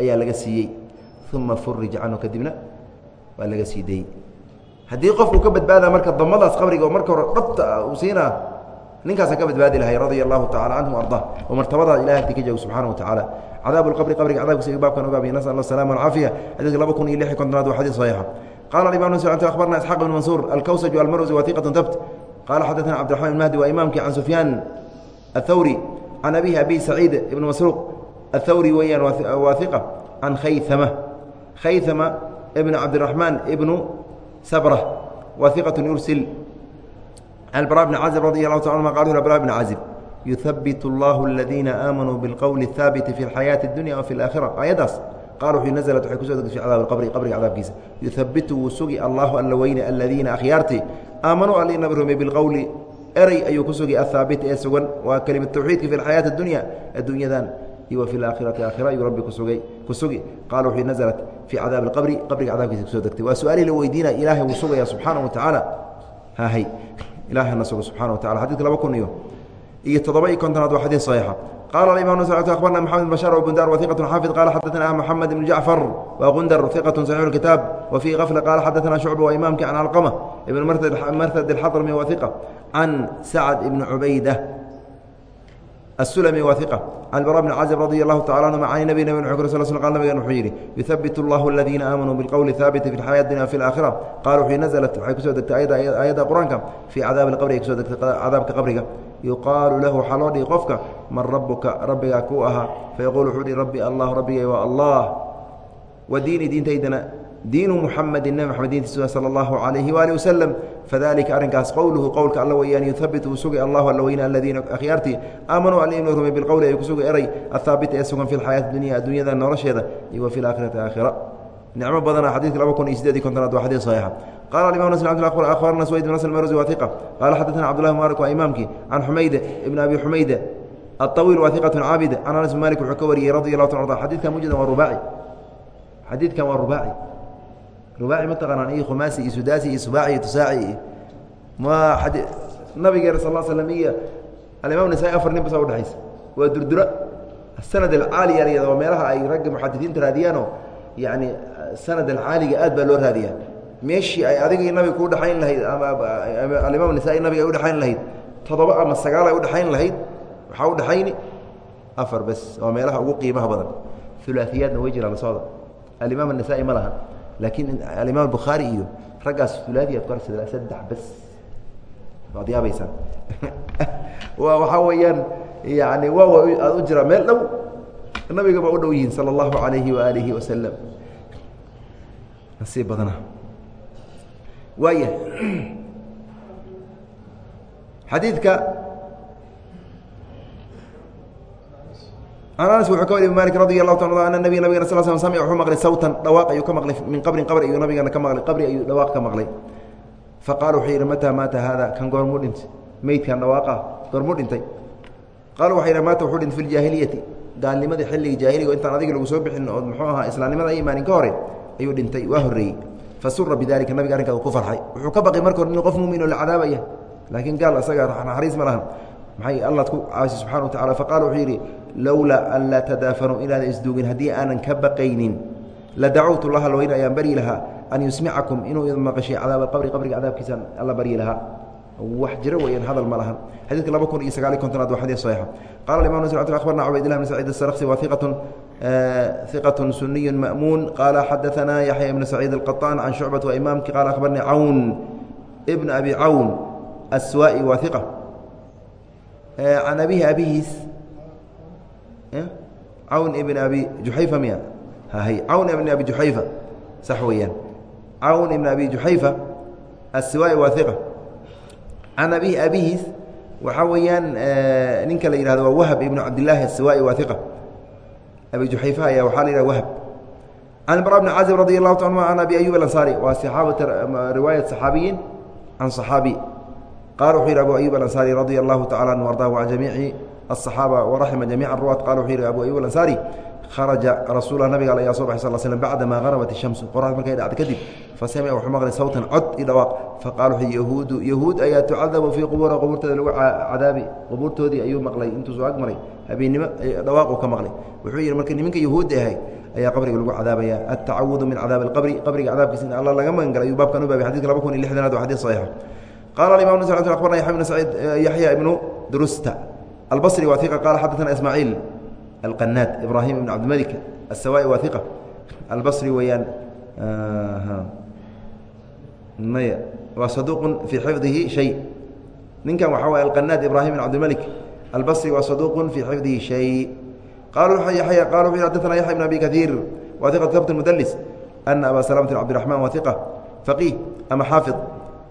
ayaa laga siiyey. Uma furija canhu kadibna waa laga sii dayey. Haddii qofku ka badbaada marka damadaas qabriga oo marka hore dhabta uu siinaa ninkaasa ka badbaadi lahay radia allahu tacala canhu arda oo martabadaa ilahay agti ka joogo subxana wa tacaala cadaab اqbri qabriga cadabkiisa baabkan ogaabay nasal allah slama alcaafiya xadiidka laba kun iyo lix kontonaad waa xadiid saxiixa. Qala imam akhbarna isxaq ibn mansuur alkawsaj almarwsi waiqat dabt qala xadaثna cabdiraxman mahdi waa imaamkii can sufyaan athawri can abihi abi saciid ibn masruuq athawri weeyaan waa iqa can khayama khayama ibn cabdiraxmaan ibnu sabra wa iqat yursil albara bn cazib radi allahu ta anuma qal bara bn cazib yuhabit اllahu aladiina aamanuu biاlqowli اhaabiti fi اlxayaati اdunya wa fi اlaakhira aayaddaas qaal wuxuu naزlat waxay kuso degtay fi cadaab اqabri qabriga cadaabkiisa yuhabitu wuu sugi allahu alla weyne aladiina akhyaartii aamanuu alina rumey bilqowli erey ayuu ku sugi ahaabit ee sugan waa kelimad tawxiidka fi اlxayaati اdunya adduunyadan iyo wa fi اlaakhirati aakhira ayuu rabbi kusugay ku sugi qaala wuxuu naزlat fii cadaabi اqabri qabriga cadaabkiisa kusoo degtay waa su-aalihii la weydiinaya ilaahay wuu sugaya subxaanaه wa tacaala hahay ilahay hana sugo subxana wa tacala xadidka laba kun iyo iyo todoba iyo kontonaad waa xadiid صaxiixa qala imam abarna mxamed bashar bundar waiqat xaafid qala xadaثna mxamed ibn jacfar wa gundar iqat saxiix kitaab wa fii kafl qala xadaثna shucba wa imaamki can alqama ibn martad اxadrmi wa iqa can sacd ibn cubayda الsulmi wa iqa can bara bn cazib radi allahu tacala anhuma can nabi nab uu sl sl qal nabigan wuxuu yidhi yuhabit اllahu aladiina aamanuu biاlqowli haabiti fi اlxayaة dunya fi اlaakhira qala wuxuu naزlat waxay kusoo degtay aayadda qur-aanka fii cadaabi اqabri ay kusoo degtay cadaabka qabriga yuqaalu lahu waxaa loo dhihi qofka man rabuka rabbigaa kuu ahaa fayaquul wuxuu dhihi rabbi allah diinu muxamedi nebi moxamed diintiisa sala allahu calayhi waali wasalam fadalika arrinkaas qowluhu qowlka alla weeyaan yuhabit uu sugay allahu alla weyne aladiina akhyaartii aamanuu alinu rumey bilqowli ay ku sugay eray. Athaabita ee sugan fi lxayaati dunya adduunyada nolosheeda iyo wa fi laakhirati aakhira. Nicmo badana xadiidka laba kun iyo sideed iyo kontonaad waa xadiid saxiixa. Qala imam abarna swayd bn nasr marsi waa iqa qala xadaثna cbdullahi malik waa imaamkii can xumayde ibn abi xumayde aطawiil waa iqat caabid can anas bn malik wuxuu ka wariyey radi allahu ta xadidkan mujidan waa rubaaci. Xadiidkan waa rubaaci rubaaci mataqaanaan iyo khumaasi iyo sudaasi iyo subaaci iyo tusaaci. Ma ad nabigeena sal slam iyo alimam nasaa-i afar nin basa udhexaysa waa durdura. Sanad alcaali yaa waa meelaha ay ragga muxadidiinta raadiyaanoo yacni sanad alcaaliga aad baa loo raadiyaa. Meeshii ay adigii nabiga ku dhexayn lahayd ama alimaam nasaa-i nabiga ay udhexayn lahayd toddoba ama sagaal ay udhexayn lahayd waxaa udhexayni afar bes. Waa meelaha ugu qiimaha badan. Ulaaiyaadna way jiraan la alimaam nasaa-i ma laha laakiin alimaam bukhaari iyo raggaas ulaadi adku aragsa saddex bas waad yaabaysaan waxaa weeyaan yani waaw aada u jiraa meel dhow nabiga baa u dhow yihiin salى اllahu alayhi waalihi wasalam nasiib badana waaya xadiidka anas wuxuu ka wari malik radi allahu ta ana nabiy nabigana sal sl samic wuxuu maqlay sawtan dhawaaq ayuu ka maqlay min qabrin qabri ayuu nabigana ka maqlay qabri ayuu dhawaaq ka maqlay. Faqala wuxuu yidhi mataa maata haada kan goormuu dhintay meydkan dhawaaqa goormuu dhintay. Qaala waxa yidhi wuxuu dhintay fi ljaahiliyati gaalnimadii xilligii jaahiliga intaan adiga lagu soo bixin oo muxuu ahaa islaamnimada ay imaanin ka hore ayuu dhintay waa horreeyey. Fasura bidalika nabiga arrinkaas ku farxay. Wuxuu ka baqay marka qof mumin oo la cadaabaya laakiin gaal isaga naxariis ma lahan maxay allaad ku caasi subxana wa tacala faqala wuxuu yidhi lowlaa an laa tadaafanuu inaadan isduugin haddii aanan ka baqaynin la dacawtu laha lweyne ayaan baryi lahaa an yusmicakum inuu idin maqashiy cadaab alqabri qabriga cadaabkiisaan alla baryi lahaa. Wax jiro weeyaan hadal ma lahan. Xadiidka laba kun iyo sagaaliy kontonaad waa xadiis saxiixa qala imam ns abarna cubaydillah bn saciid asarksi wa iqatun iqatun suniyu ma'muun. Qaala xadaanaa yaxya ibn saciid alqaطaan can shucbat wa imaamki. Qaala akhbarnii cawn ibn abi cawn aswaai wa iqa can abihi abihiis cawn ibn abi juxayfa miya? Hay cawn ibn abi juxayfa sax weeyaan cawn ibn abi juxayfa aswaai wa iqa can abihi abihiis waxaa weeyaan ninka la yihahdo waa wahb ibnu cabdillaahi asawai waa iqa abi juxayfa ayaa waxaa la yihah wahb can bara bni cazib radi allahu ta an abi ayub alansaari waa saxaabata riwaayat saxaabiyin can صaxaabi qala wuxuu yidhi abu ayub alansaari radia allahu tacala anhu ardah can jamiici aلصaxaaba waraxima jamiica ruwaat qala wuxuu yidhi abu ayub alansaari kharaja rasuula nabiga al ayaa soo baxay sal slm bacdama harabat ishamsu qorax markay dhacda kadib fasamica wuxuu maqlay sawtan cod i dhawaaq faqala wuxuu yahuudu yahuud ayaa tucadabu fii qubuura qubuurtooda lagu cadaabi qubuurtoodii ayuu maqlay intuu soo ag maray habeennimo dhawaaquu ka maqlay wuxuu yidhi marka nimanka yahuudda ahay ayaa qabriga lagu cadaabaya altacawudu min cadaabi alqabri qabriga cadaabkiisa in alla laga magan ayuu baabkan u baabay xadidka laba kun iyo lixdanaad waa xadis saxiixa qala imam ns abarna yaxya ibnu saciid yaxya ibnu drusta albasri waa iqa qala xadaثana ismaaciil الqناad ibrahim بن cabdimلك الsawاء waa ثiqة albصri weeyaan maya waa صaduq fii xifdihi شhay ninkan waxaa way alqanaad ibrahim بن cabdimلك albصri waa صaduq fii xifdihi شhay qal yحya qal u xadثna yaحya بن abi kaثيir wa ثiqة habt mdls أna aba سلامة cبdiرحman wa ثiqة فaqih ama xaafiظ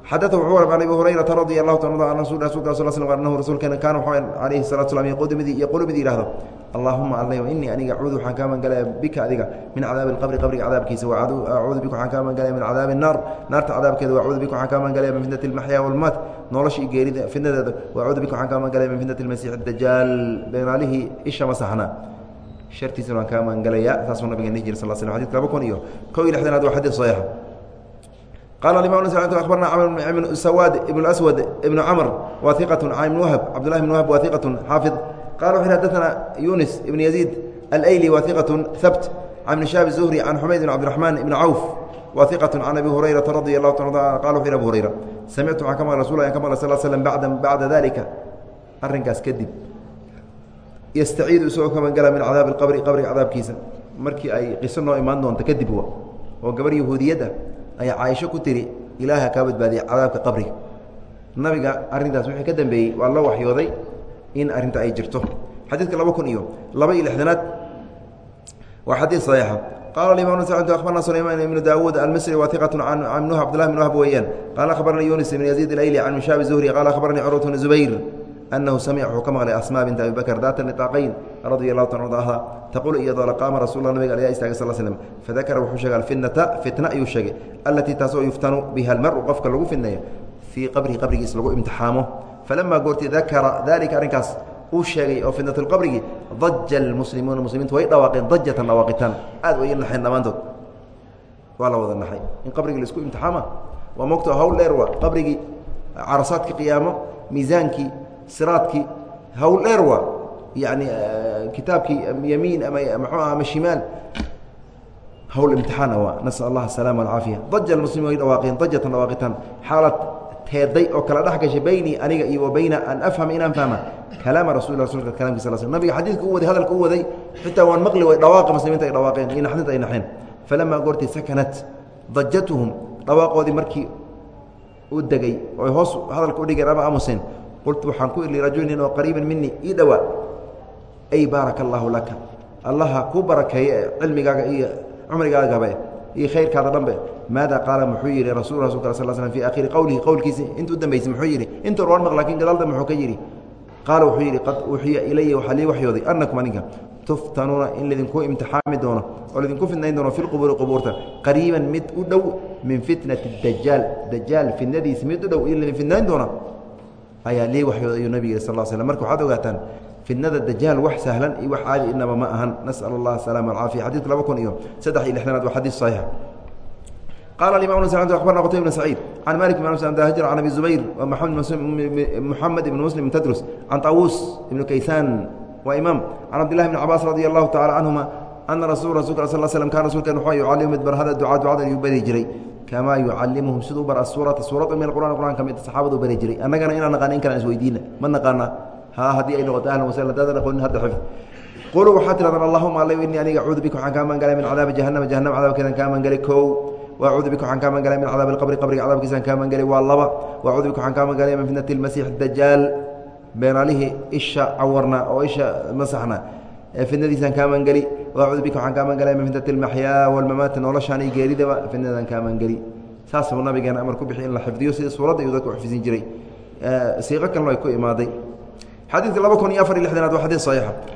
xadata wuxuu warab an abi hurayrata radi allahu ta rasuulka sal slm anahu rasuulkeena kana waxaa calayhi salatu slam yaqudumidii iyo yidhahdo allahuma allayow innii aniga acuudu waxaan kaa magangalaya bika adiga min cadaabi alqabri qabriga cadaabkiisa acuudu bika waxaan kaa magangalaya min cadaabi annaar naarta cadaabkeeda wacuudu bika waxaan kaa magangalaya min fitnati almaxyaa walmaat nolosha geerida fitnadeeda wacuudu bika waxaan kaa magangalaya min fitnati almasiix dajaal beenaalihii isha ma shartiisana waan kaa magangalayaa saasuu nabiga nihi sal slm xadidka laba kun iyo kow iyo lixdanaad waa xadiid saxiixa qala imam abarna cmr sawaad ibn aswad ibn camr wa iqat can ibn wahb cabdullahi ibn wahb wa iqat xaafid qala wuxu xadana yunis ibn yaziid alayli wa iqat habt can ibn shaab zuhri can xumayd ibn cabdiraxmaan ibn cawf wa iqat can abi hurayrata radi allahu ta qala wuxu abu hurayra samictu waxaan ka maqlay rasul an ka maqlay sal slm bada bacda dalika arrinkaas kadib yastaciidu isagoo ka magala min cadaabi qabri qabriga cadaabkiisa markii ay qiso noo imaan doonto kadib oo gabar yahuudiyadda ayaa caaisho ku tiri ilaaha kaa badbaadiyay cadaabka qabriga. Nabiga arrintaas wixii ka dambeeyey waa la waxyooday in arrinta ay jirto. Xadiidka laba kun iyo laba iyo lixdanaad waa xadiid saxiixa أنه سمع wxuu ka maqlay asmا بنت أبي بكر dات نطاaqayn رضي الله ta عنها تquل iyadoo laqaama rasul nabga ayaa istaagay sل sلم فذakra wuxuu sheegay الفiنةa fitنة ayuu sheegay اlatii taasoo yuftanu biha الmarءu qofka lagu fidnayo fii qabrihi qabrigiis lagu imtixaamo falama goorti dakara dalika arrinkaas uu sheegay oo fitnaة الqabrigi ضaja الmuslimuuna muslimiintu way dhawaaqeen dajatan dhawaaqitaan aad way naxeen dhammaantood waa la wada naxay in qabrigii laisku imtixaama waa mogto hawl dheer wa qabrigii carasaadka qiyaamo miisaankii siraadkii hawl dheer waa yani kitaabkii yamiin ama mxuu aha ama shimaal hawl imtixaana waa nasal allah asalama alcaafiya daja almuslimiin way dhawaaqeen dajatan dhawaaqitaan xaalad teeday oo kala dhex gashay beynii aniga iyo wa bayna an afhama inaan fahma. Kalaama rasul rasulka kalamki sal sl nabiga xadiidka u waday hadalka u waday xitaa waan maqli way dhawaaqa muslimiinta ay dhawaaqeen iyo naxdinta ay naxeen. Falamaa goortii sakanat dajatuhum dhawaaqoodii markii u degay oy hoos hadalka udhigeen ama amuseen qultu waxaan ku ili rajul nin oo qariiban mini ii dhowaa ay baaraka allaahu laka allaha kuu barakeeye cilmigaaga iyo cumrigaagabe iyo khayrkaada dhanbe maada qaala? Muxuu yidhi rasul rasulka sal slam fi akhiri qowlihi qowlkiisi intuu dambaysay muxuu yidhi intuu roon maq laakiin gadaalda muxuu ka yidhi. Qaala wuxuu yidhi qad uuxiya ilaya waxaa lii waxyooday annakum aninka tuftanuuna in laydinku imtixaami doono oo laydinku fidnayn doono fi lqubuuri qubuurta qariiban mid u dhow min fitnati dajaal dajaal fidnadiisa mid u dhow in laydin fidnayn doona ayaa lii waxyooda ayuu nabig sal l slm marka waxaad ogaataan fidnada dajaal wax sahlan iyo wax caadi inaba ma ahan. Nasal allah asalama alcaafiya xadidka laba kun iyo saddex iyo lixdanaad waa xadiis saxiixa. Qala imam abarna qtay bn saciid can malik dahjr can abi zubayr muxamed ibn muslim tadrus can طawuus ibn kaysan waa imaam can cabdillahi bn cabaas radi allahu tacala canhuma ana rasu rasulka sal slm kan rasulkeen wuxuu yucalimu mid bar hada ducaa ducada ayuu bari jiray kamaa yucalimuhum siduu bar asuurata suurada min qur'an qur'an ka mid saxaabadu bari jiray annagana inaan naqaana in kalan isweydiina ma naqaana ha haddii ay noqoto ahlan wasahlan hadaadan aqoonin hadda xifd quluu waxaa tirahdaan allahuma alla inii aniga acuudu bika waxaan kaa maangalay min cadaabi jahanama jahanam cadaabkeedan kaa maangalay kow wacuudu bika waxaan kaa maangalay min cadaabi alqabri qabriga cadaabkiisaan kaa maangalay waa laba wacuudu bika waxaan kaa maangalay min fitnati lmasiix dajaal beenaalihii isha cawarna oo isha masaxna fitnadiisaan kaa maangeli wacuudu bika waxaan kaa maangalay min almaxyaa walmamaati noloshaan geeridaba fitnadan kaa maangeli saasbuu nabigeena amar ku bixi in la xifdiyo sida suuradda iyuu dadka u xifdisin jiray siiqo kalena ay ku imaaday xadiidka laba kun iyo afar iyo lixdanaad waa xadiid saxiixa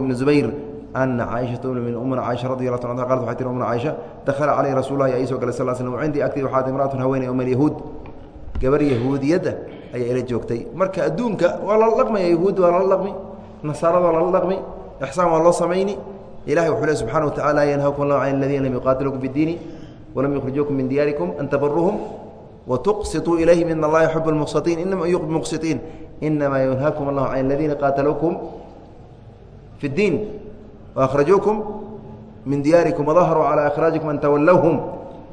bn zubayr ana caaishata min umna caaisha radi allah ta anha qalat waxay tiri umna caaisha dakhala caleyhi rasul lahi isoo galay sal slm cindii agtii waxaad imraatun haweeney uma yahuud gabar yahuudiyadda ayaa ila joogtay marka adduunka waa lala dhaqmaya yahuud waa lala dhaqmi nasaarada waa lala dhaqmi ixsaan waa loo samayni ilahay wuxuu le subxana wa tacala yanhaakum allahu can aladiina lam yuqaatilukum bidiini walam yukhrijuukum min diyaarikum an tabaruuhum watuqsituu ilayhim in allaha yuxib muqsitiin inamaa yanhaakum allahu can aladiina qaataluukum fi اddiin waأkhrajuukum min diyaarikum wadaharuu calى ikhraajikum an tawallowhum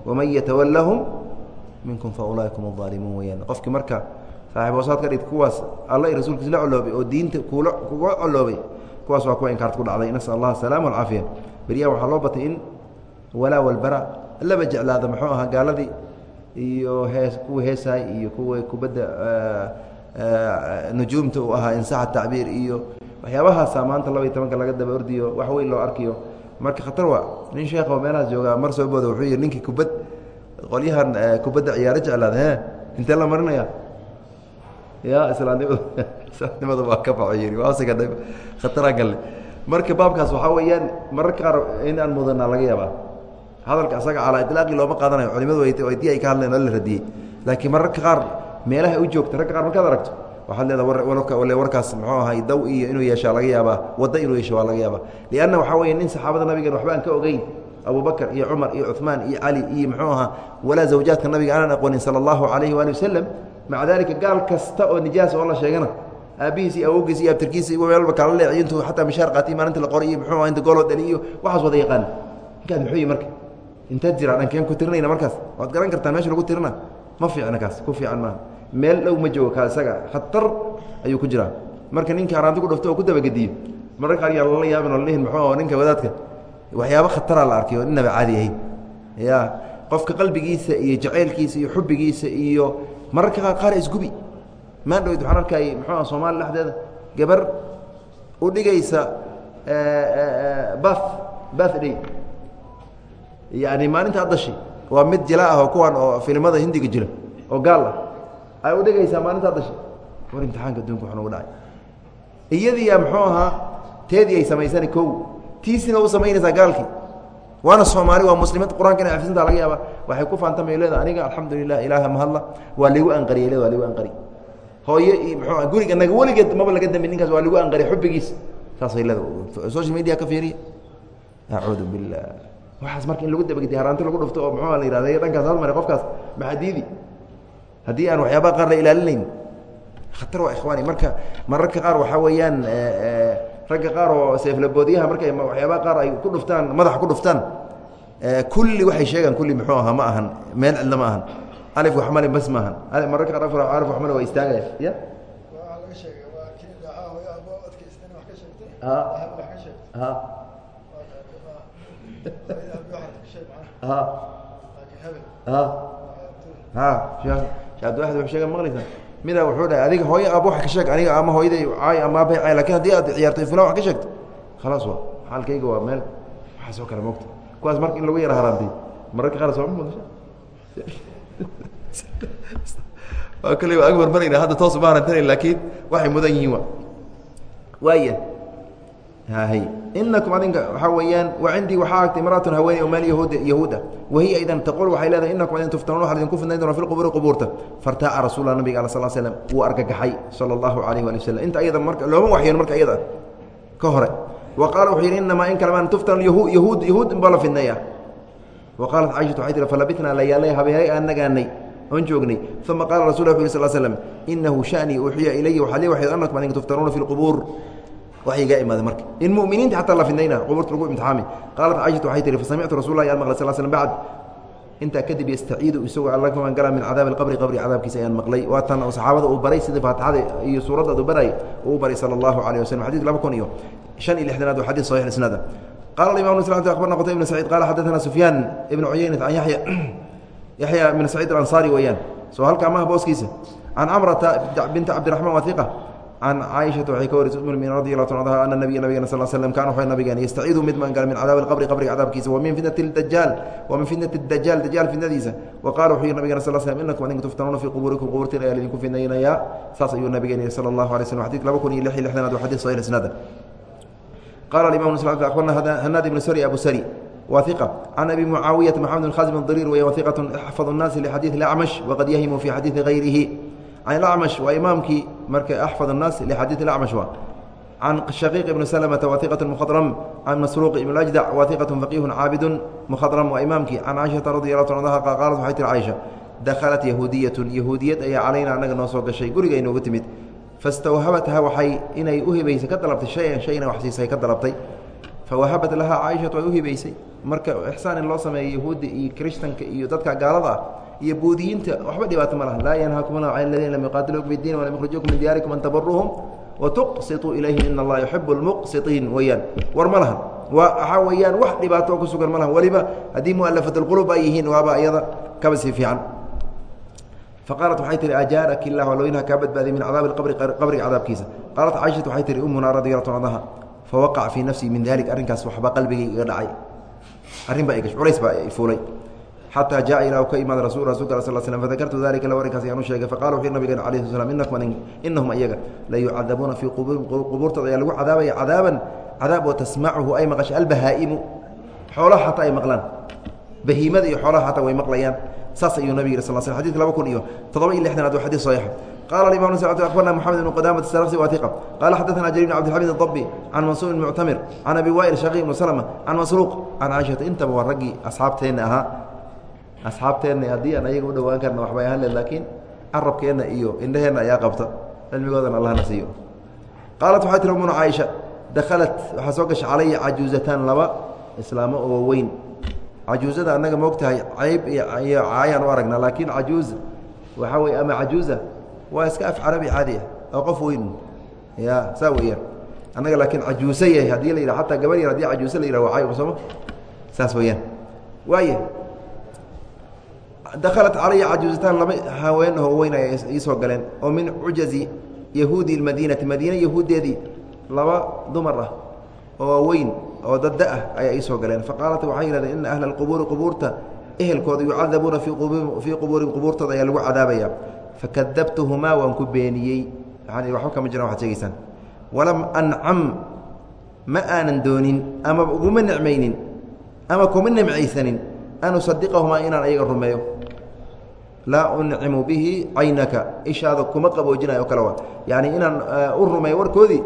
waman yatawallahum minkum faulaaika hum aalimuun weyaan qofkii marka saaxib hoosaad ka dhigt kuwaas alla i rasuulkiis la coloobay oo diinta kula kuga coloobay kuwaas waa kuwa inkaarta ku dhacday nasal allah asalaama alcaafiya beryaha waxaa loo batay in walaa walbara laba jeclaada muxuu ahaa gaaladii iyo hees kuwa heesaay iyo kuwa kubadda nujuumta uu ahaa insaxa tacbiir iyo waxyaabahaasa maanta laba tobanka laga daba ordiyo wax weyn loo arkiyo. Marka khatar waa nin sheekho meelahaas joogaa mar soo booda wuxuu yihi ninkii kubad qolyahan kubadda ciyaaro jeclaada he intee la marinaya? Ya islaamnimadu islaamnimadu waa ka baxo yii waasiga khataraan galle. Marka baabkaas waxaa weeyaan mararka qaar in aan mudanaa laga yaabaa. Hadalka asaga calaa ilaaqi looma qaadanayo culimadu di ay ka hadleen oo la radiyey. Laakiin mararka qaar meelaha u joogta ragga qaar markaad aragto waaad leeda le warkaas mxuu ahay daw iyo inuu yeeshaa laga yaabaa wada inuu yeesha waa laga yaabaa. Lianna waxaa weye nin saxaabada nabigen waxba aan ka ogeyn abubakr iyo cumar iyo cumaan iyo cali iyo mxuu ahaa walaa zawjaadka nabiga aanan aqoonin sala allahu calayhi waali wasalam maca dalika gaal kasta oo nijaas oo la sheegana aabbihiis iyo awowgiis iyo abtirkiis iyo meelba kala leeciyo intuu xataa mishaar qaati maalinta la qoray iyo mxuu aha inta gooloo dhali iyo waxaas wada yaqaan. Ninkaas muxuu yihi marka intaad jiraan ankeen ku tirinayna markaas waad garan kartaan meesha lagu tirina? Ma fiicna kaas ku fiican maaha meel dhow ma joogo kaa isaga. Khatar ayuu ku jiraa marka ninka haraanti ku dhufto oo ku dabagediyo. Mararka qaar yaa lala yaabin oo lalihin muxuu ninka wadaadka waxyaaba khataraa la arkay oo innaba caadi ahayn ya qofka qalbigiisa iyo jaceylkiisa iyo xubbigiisa iyo mararka qaar qaar isgubi. Maan dhowd waxaan arkay muxuu aha soomaaliya dhexdeeda gabar u dhigaysa bath bathday yacni maalinta addashi waa mid jila ah oo kuwan oo filimada hindiga jira oo gaal ah ay u dhigaysaa maalinta addashi war imtixaanka adduunka wax nagu dhacay. Iyadiiya muxuu ahaa teedii ay samaysani kow. Tiisina u samaynaysaa gaalkii. Waana soomaali waa muslimad. Qur'aanka ina xifsinta laga yaaba waxay ku faantamay leeda aniga alxamdulilah ilaaha mahadla waa ligu anqariye le waa ligu anqari hooye iyo muxuu guriga naga weligeed maba laga dambi ninkaas waa ligu anqari xubbigiis. Saasay leeda social media ka fiiriya. Acuudu billah waxaas marka in lagu dabagediy haraanti lagu dhufto oo muxuu la yihahda dhankaas hadmare qofkaas maxaa diidi haddii aan waxyaabaha qaar la ilaalinayn khatar waa ikhwaani marka mararka qaar waxaa weeyaan ragga qaar oo seeflaboodyaha markay waxyaabaha qaar ay ku dhuftaan madaxa ku dhuftaan kulli waxay sheegaan kulli muxuu ahaa ma ahan meel cidla ma ahan alif waxmale bas ma ahan mararka qaar afar alif waxmale waa istaagaya ya ha ha ha ha wa sheega maqlaysa mida wuxuu dhahay adiga hooyo aab wax ka sheeg aniga ama hooyaday caay ama aabay laakiin haddii aad ciyaartay fulan wax ka sheegto khalaas wa xaalkayga waa meel waxaas oo kale mogta kuwaas marka in lagu yara haraantay mararka qaar sooma mudasha waa kale waa ag marmarayna hadda toos uma harantanay laakiin waxay mudan yihiin wa waaya inakum adinka waxaa weeyaan wa cindii waxaa agtay imraatun haweeney oo meel yahuud yahuuda. Wahiya idan taqul waxay leedahay inakum adin tuftanuun waxaa idinku fidnayn doona fi lqubuuri qubuurta. Fartaaca rasuullah nabiga ala sal slam wuu argagaxay sala allahu calayh waali waslm inta ayada marka looma waxyoon marka iyada ka hore. Wa qaala wuxuu yidhi inamaa in kalamaan tuftanu yahuud yahuud inbaa la fidnaya wa qaalat caishatu waxay tihi falabitnaa layaalay habeenay aan nagaanay oon joognay. Uma qaala rasul wu sl slm inahu shanii uuxiya ilaya waxaa lii waxyd anakum adinka tuftanuuna fi lqubuur waxyigaa imaada marka in muminiinta xataa la fidnayna qubuurta lagu imtixaami. Qaalat caishatu waxay tihi fasamictu rasul lah yaan maqlay sal slm bacd. Intaa kadib yastaciidu isagoo alla ka magala min cadaabi alqabri qabri cadaabkiisa ayaan maqlay. Waa tan oo saxaabada uu baray sidii faatixada iyo suuradda uu baray uu baray sala allahu calayh waslm xadidka laba kun iyo shan iyo lixdanaad waa xadid saxiix isnaada qala imam abarna qtay ibn saciid qala xadaثana sufyaan ibn cuyaynat an yaya yaxya ibn saciid alansaari weeyaan. Soo halkaa maha booskiisa can camrata binta cabdiraxmaan wahiqa can caaishata waxay ka warisay um min radi allah ta anha ana nabiya nabigena sal slm kana wuxuu nabigeena yastaciidu mid maangala min cadaabi alqabri qabriga cadaabkiisa wa min fitnati dajaal wa min fitnati dajaal dajaal fitnadiisa wa qala wuxuu yihi nabigena sal slm inakum adinka tuftanuuna fii qubuurikum qubuurtiin ayaa lidinku fidnaynayaa saas ayuu nabigeena yihi sala allahu alay slm xadidka laba kun iyo lix iyo lixdanaad wa xadid saxiix isnaada qala imam abarna hanaad ibn sri abu sri wa iqa can abi mucaawiyata maxamed bn khazim dariir weya waiqatu axfad الnaasi lixadiiث اacmash waqad yahimu fi xadiiثi hayrihi can acmash waa imaamkii marka axfad الnaas lixadiiث acmash wa can shaqiiq ibn slmta waiqaة mkhadrm can masruuq ibn ajdac waiqaة faqiihu caabidu mkhadrm waa imaamkii can caaishaةa radi alah ta anha qaalat waxay tihi caaisha dakhalat yahuudiyat yahuudiyad ayaa calayna anaga noo soo gashay guriga inoogu timid fastawhabatha waxay inay u hibaysay ka dalabtay shayan shayna wax siisay ka dalabtay fawahabat lahaa caaishatu ay u hibaysay marka ixsaan in loo sameeyo yahuudda iyo kirishtanka iyo dadka gaalada ah iyo buudiyiinta waxba dhibaato ma laha. Laa yanhaakum allahu can aladiina lam yuqaatiluukum fi diin walam yukhrijuukum min diyaarikum an tabaruuhum watuqsituu ilayhim ina allaha yuxibu lmuqsitiin weeyaan war ma lahan waxaa weeyaan wax dhibaato oo ku sugan ma lahan weliba haddii mu'alafat alqulub ay yihiin waaba iyada kaba sii fiican. Faqaalat waxay tihi ajaaraki lah alooyinha kaa badbaadiy min cadaabi qabri qabriga cadaabkiisa. Qaalat caaishatu waxay tihi umunaa radiallahu anha fawaqaca fii nafsii min dalik arrinkaas waxba qalbigay iga dhacay. Arrin baa iga culays baa fuulay xataa jaa ilaa ka imaada rasul rasulka sl slm fadakartu dalika lahu arrinkaas ayaan u sheegay faqala wuxuu nabigeena alayh sl slam inahum ayaga la yucadabuuna fii qubuurtooda ayaa lagu cadaabaya cadaaban cadaab oo tasmacuhu ay maqasha albahaa'imu xoolaha xataa ay maqlaan bahiimada iyo xoolaha xataa way maqlayaan saas ayuu nabig yih sal sl xadidka laba kun iyo toddoba iyo lixdanaad waa xadid saxiixa qala imam abarna moxamed ibn qudaamat sarksi waiqa qala xadaثana jrir bn abdilxamid اdabi can mansuur bn muctamir can abi wail shaqi ibn slma can masruuq can caaishata intaba waa raggii asxaabteenna ahaa asxaabteenna haddii aan ayaga u dhowaan karna waxbay ahaan le laakiin carabkeenna iyo indhaheenna ayaa qabta. Cilmigoodana allahna siiyo. Qaalat waxay tiri umuna caaisha dakhalat waxaa soo gashay calaya cajuuzataan laba islaamo oo weyn. Cajuuzada annaga moog tahay cayb iyo caayaan u aragnaa laakiin cajuuz waxaa weye ama cajuuza waa iska af carabi caadi ah oo qof weyn. Ya saa weeyaan. Annaga laakiin cajuuse yahay haddii la yidhah ataa gabar yar haddii cajuuse la yidhah waa cayb sooma saas weeyaan. Waaya dakhalat calaya cajuuzataan laba haween oo weyn ay iisoo galeen oo min cujazi yahuudi اmadiinati madiina yahuuddeedii laba dumar ah oo weyn oo dad da'ah ayaa iisoo galeen faqaalat waxay yihahdeen ina ahla اqubuuri qubuurta ehelkooda yucadabuuna fii qubuurihim qubuurtooda ayaa lagu cadaabaya fakadabtuhumaa waan ku beeniyey waxba kama jiraan waxad sheegaysaan walam ancam ma aanan doonin ama uguma necmaynin ama kuma nimcaysanin an usadiqahumaa inaan ayaga rumeeyo laa uncimu bihi caynaka. Ishaada kuma qaboojinayo kale wa yani inaan u rumeeyo warkoodii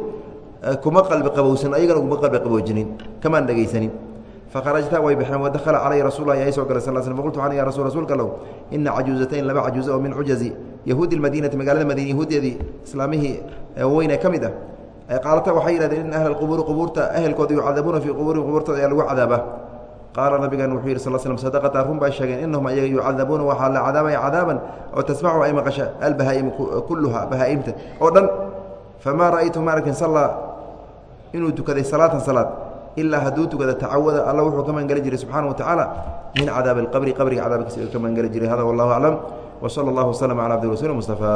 kuma qalbi qabowsan ayagana kuma qalbi qaboojinin. Kamaan dhegaysanin fakharajta way baxeen wadakhala calaya rasul lah yaa soo galay sal sl faqultu waxaan ya rasul rasuulka low ina cajuuzatayn laba cajuuza oo min cujazi. Yahuudi lmadiinati magaalada madiina yahuudeedii islaamihii weyne ka mid ah. Qaalata waxay yihahdeen in ahla qubuuri qubuurta ehelkooda yucadabuuna fii qubuurihim qubuurtooda ayaa lagu cadaaba qaala nabigan wuxuu yihi sal slm sadaqata run baa sheegeen inahum ayaga yucadabuuna waxaa la cadaabaya cadaaban oo tasmacu ay maqasha albahaa'imu kulluha bahaa'imta oo dhan famaa ra'aytu ma arkin sallaa inuu tukaday salaatan salaad ilaa hadduu tukada tacawada alla wuxuu ka magangeli jiray subxaana wa tacaala min cadaabi alqabri qabriga cadaabkiisa ka magangeli jiray. Hada wallahu aclam wsala allahu waslama cala abdi rasuuli mustafa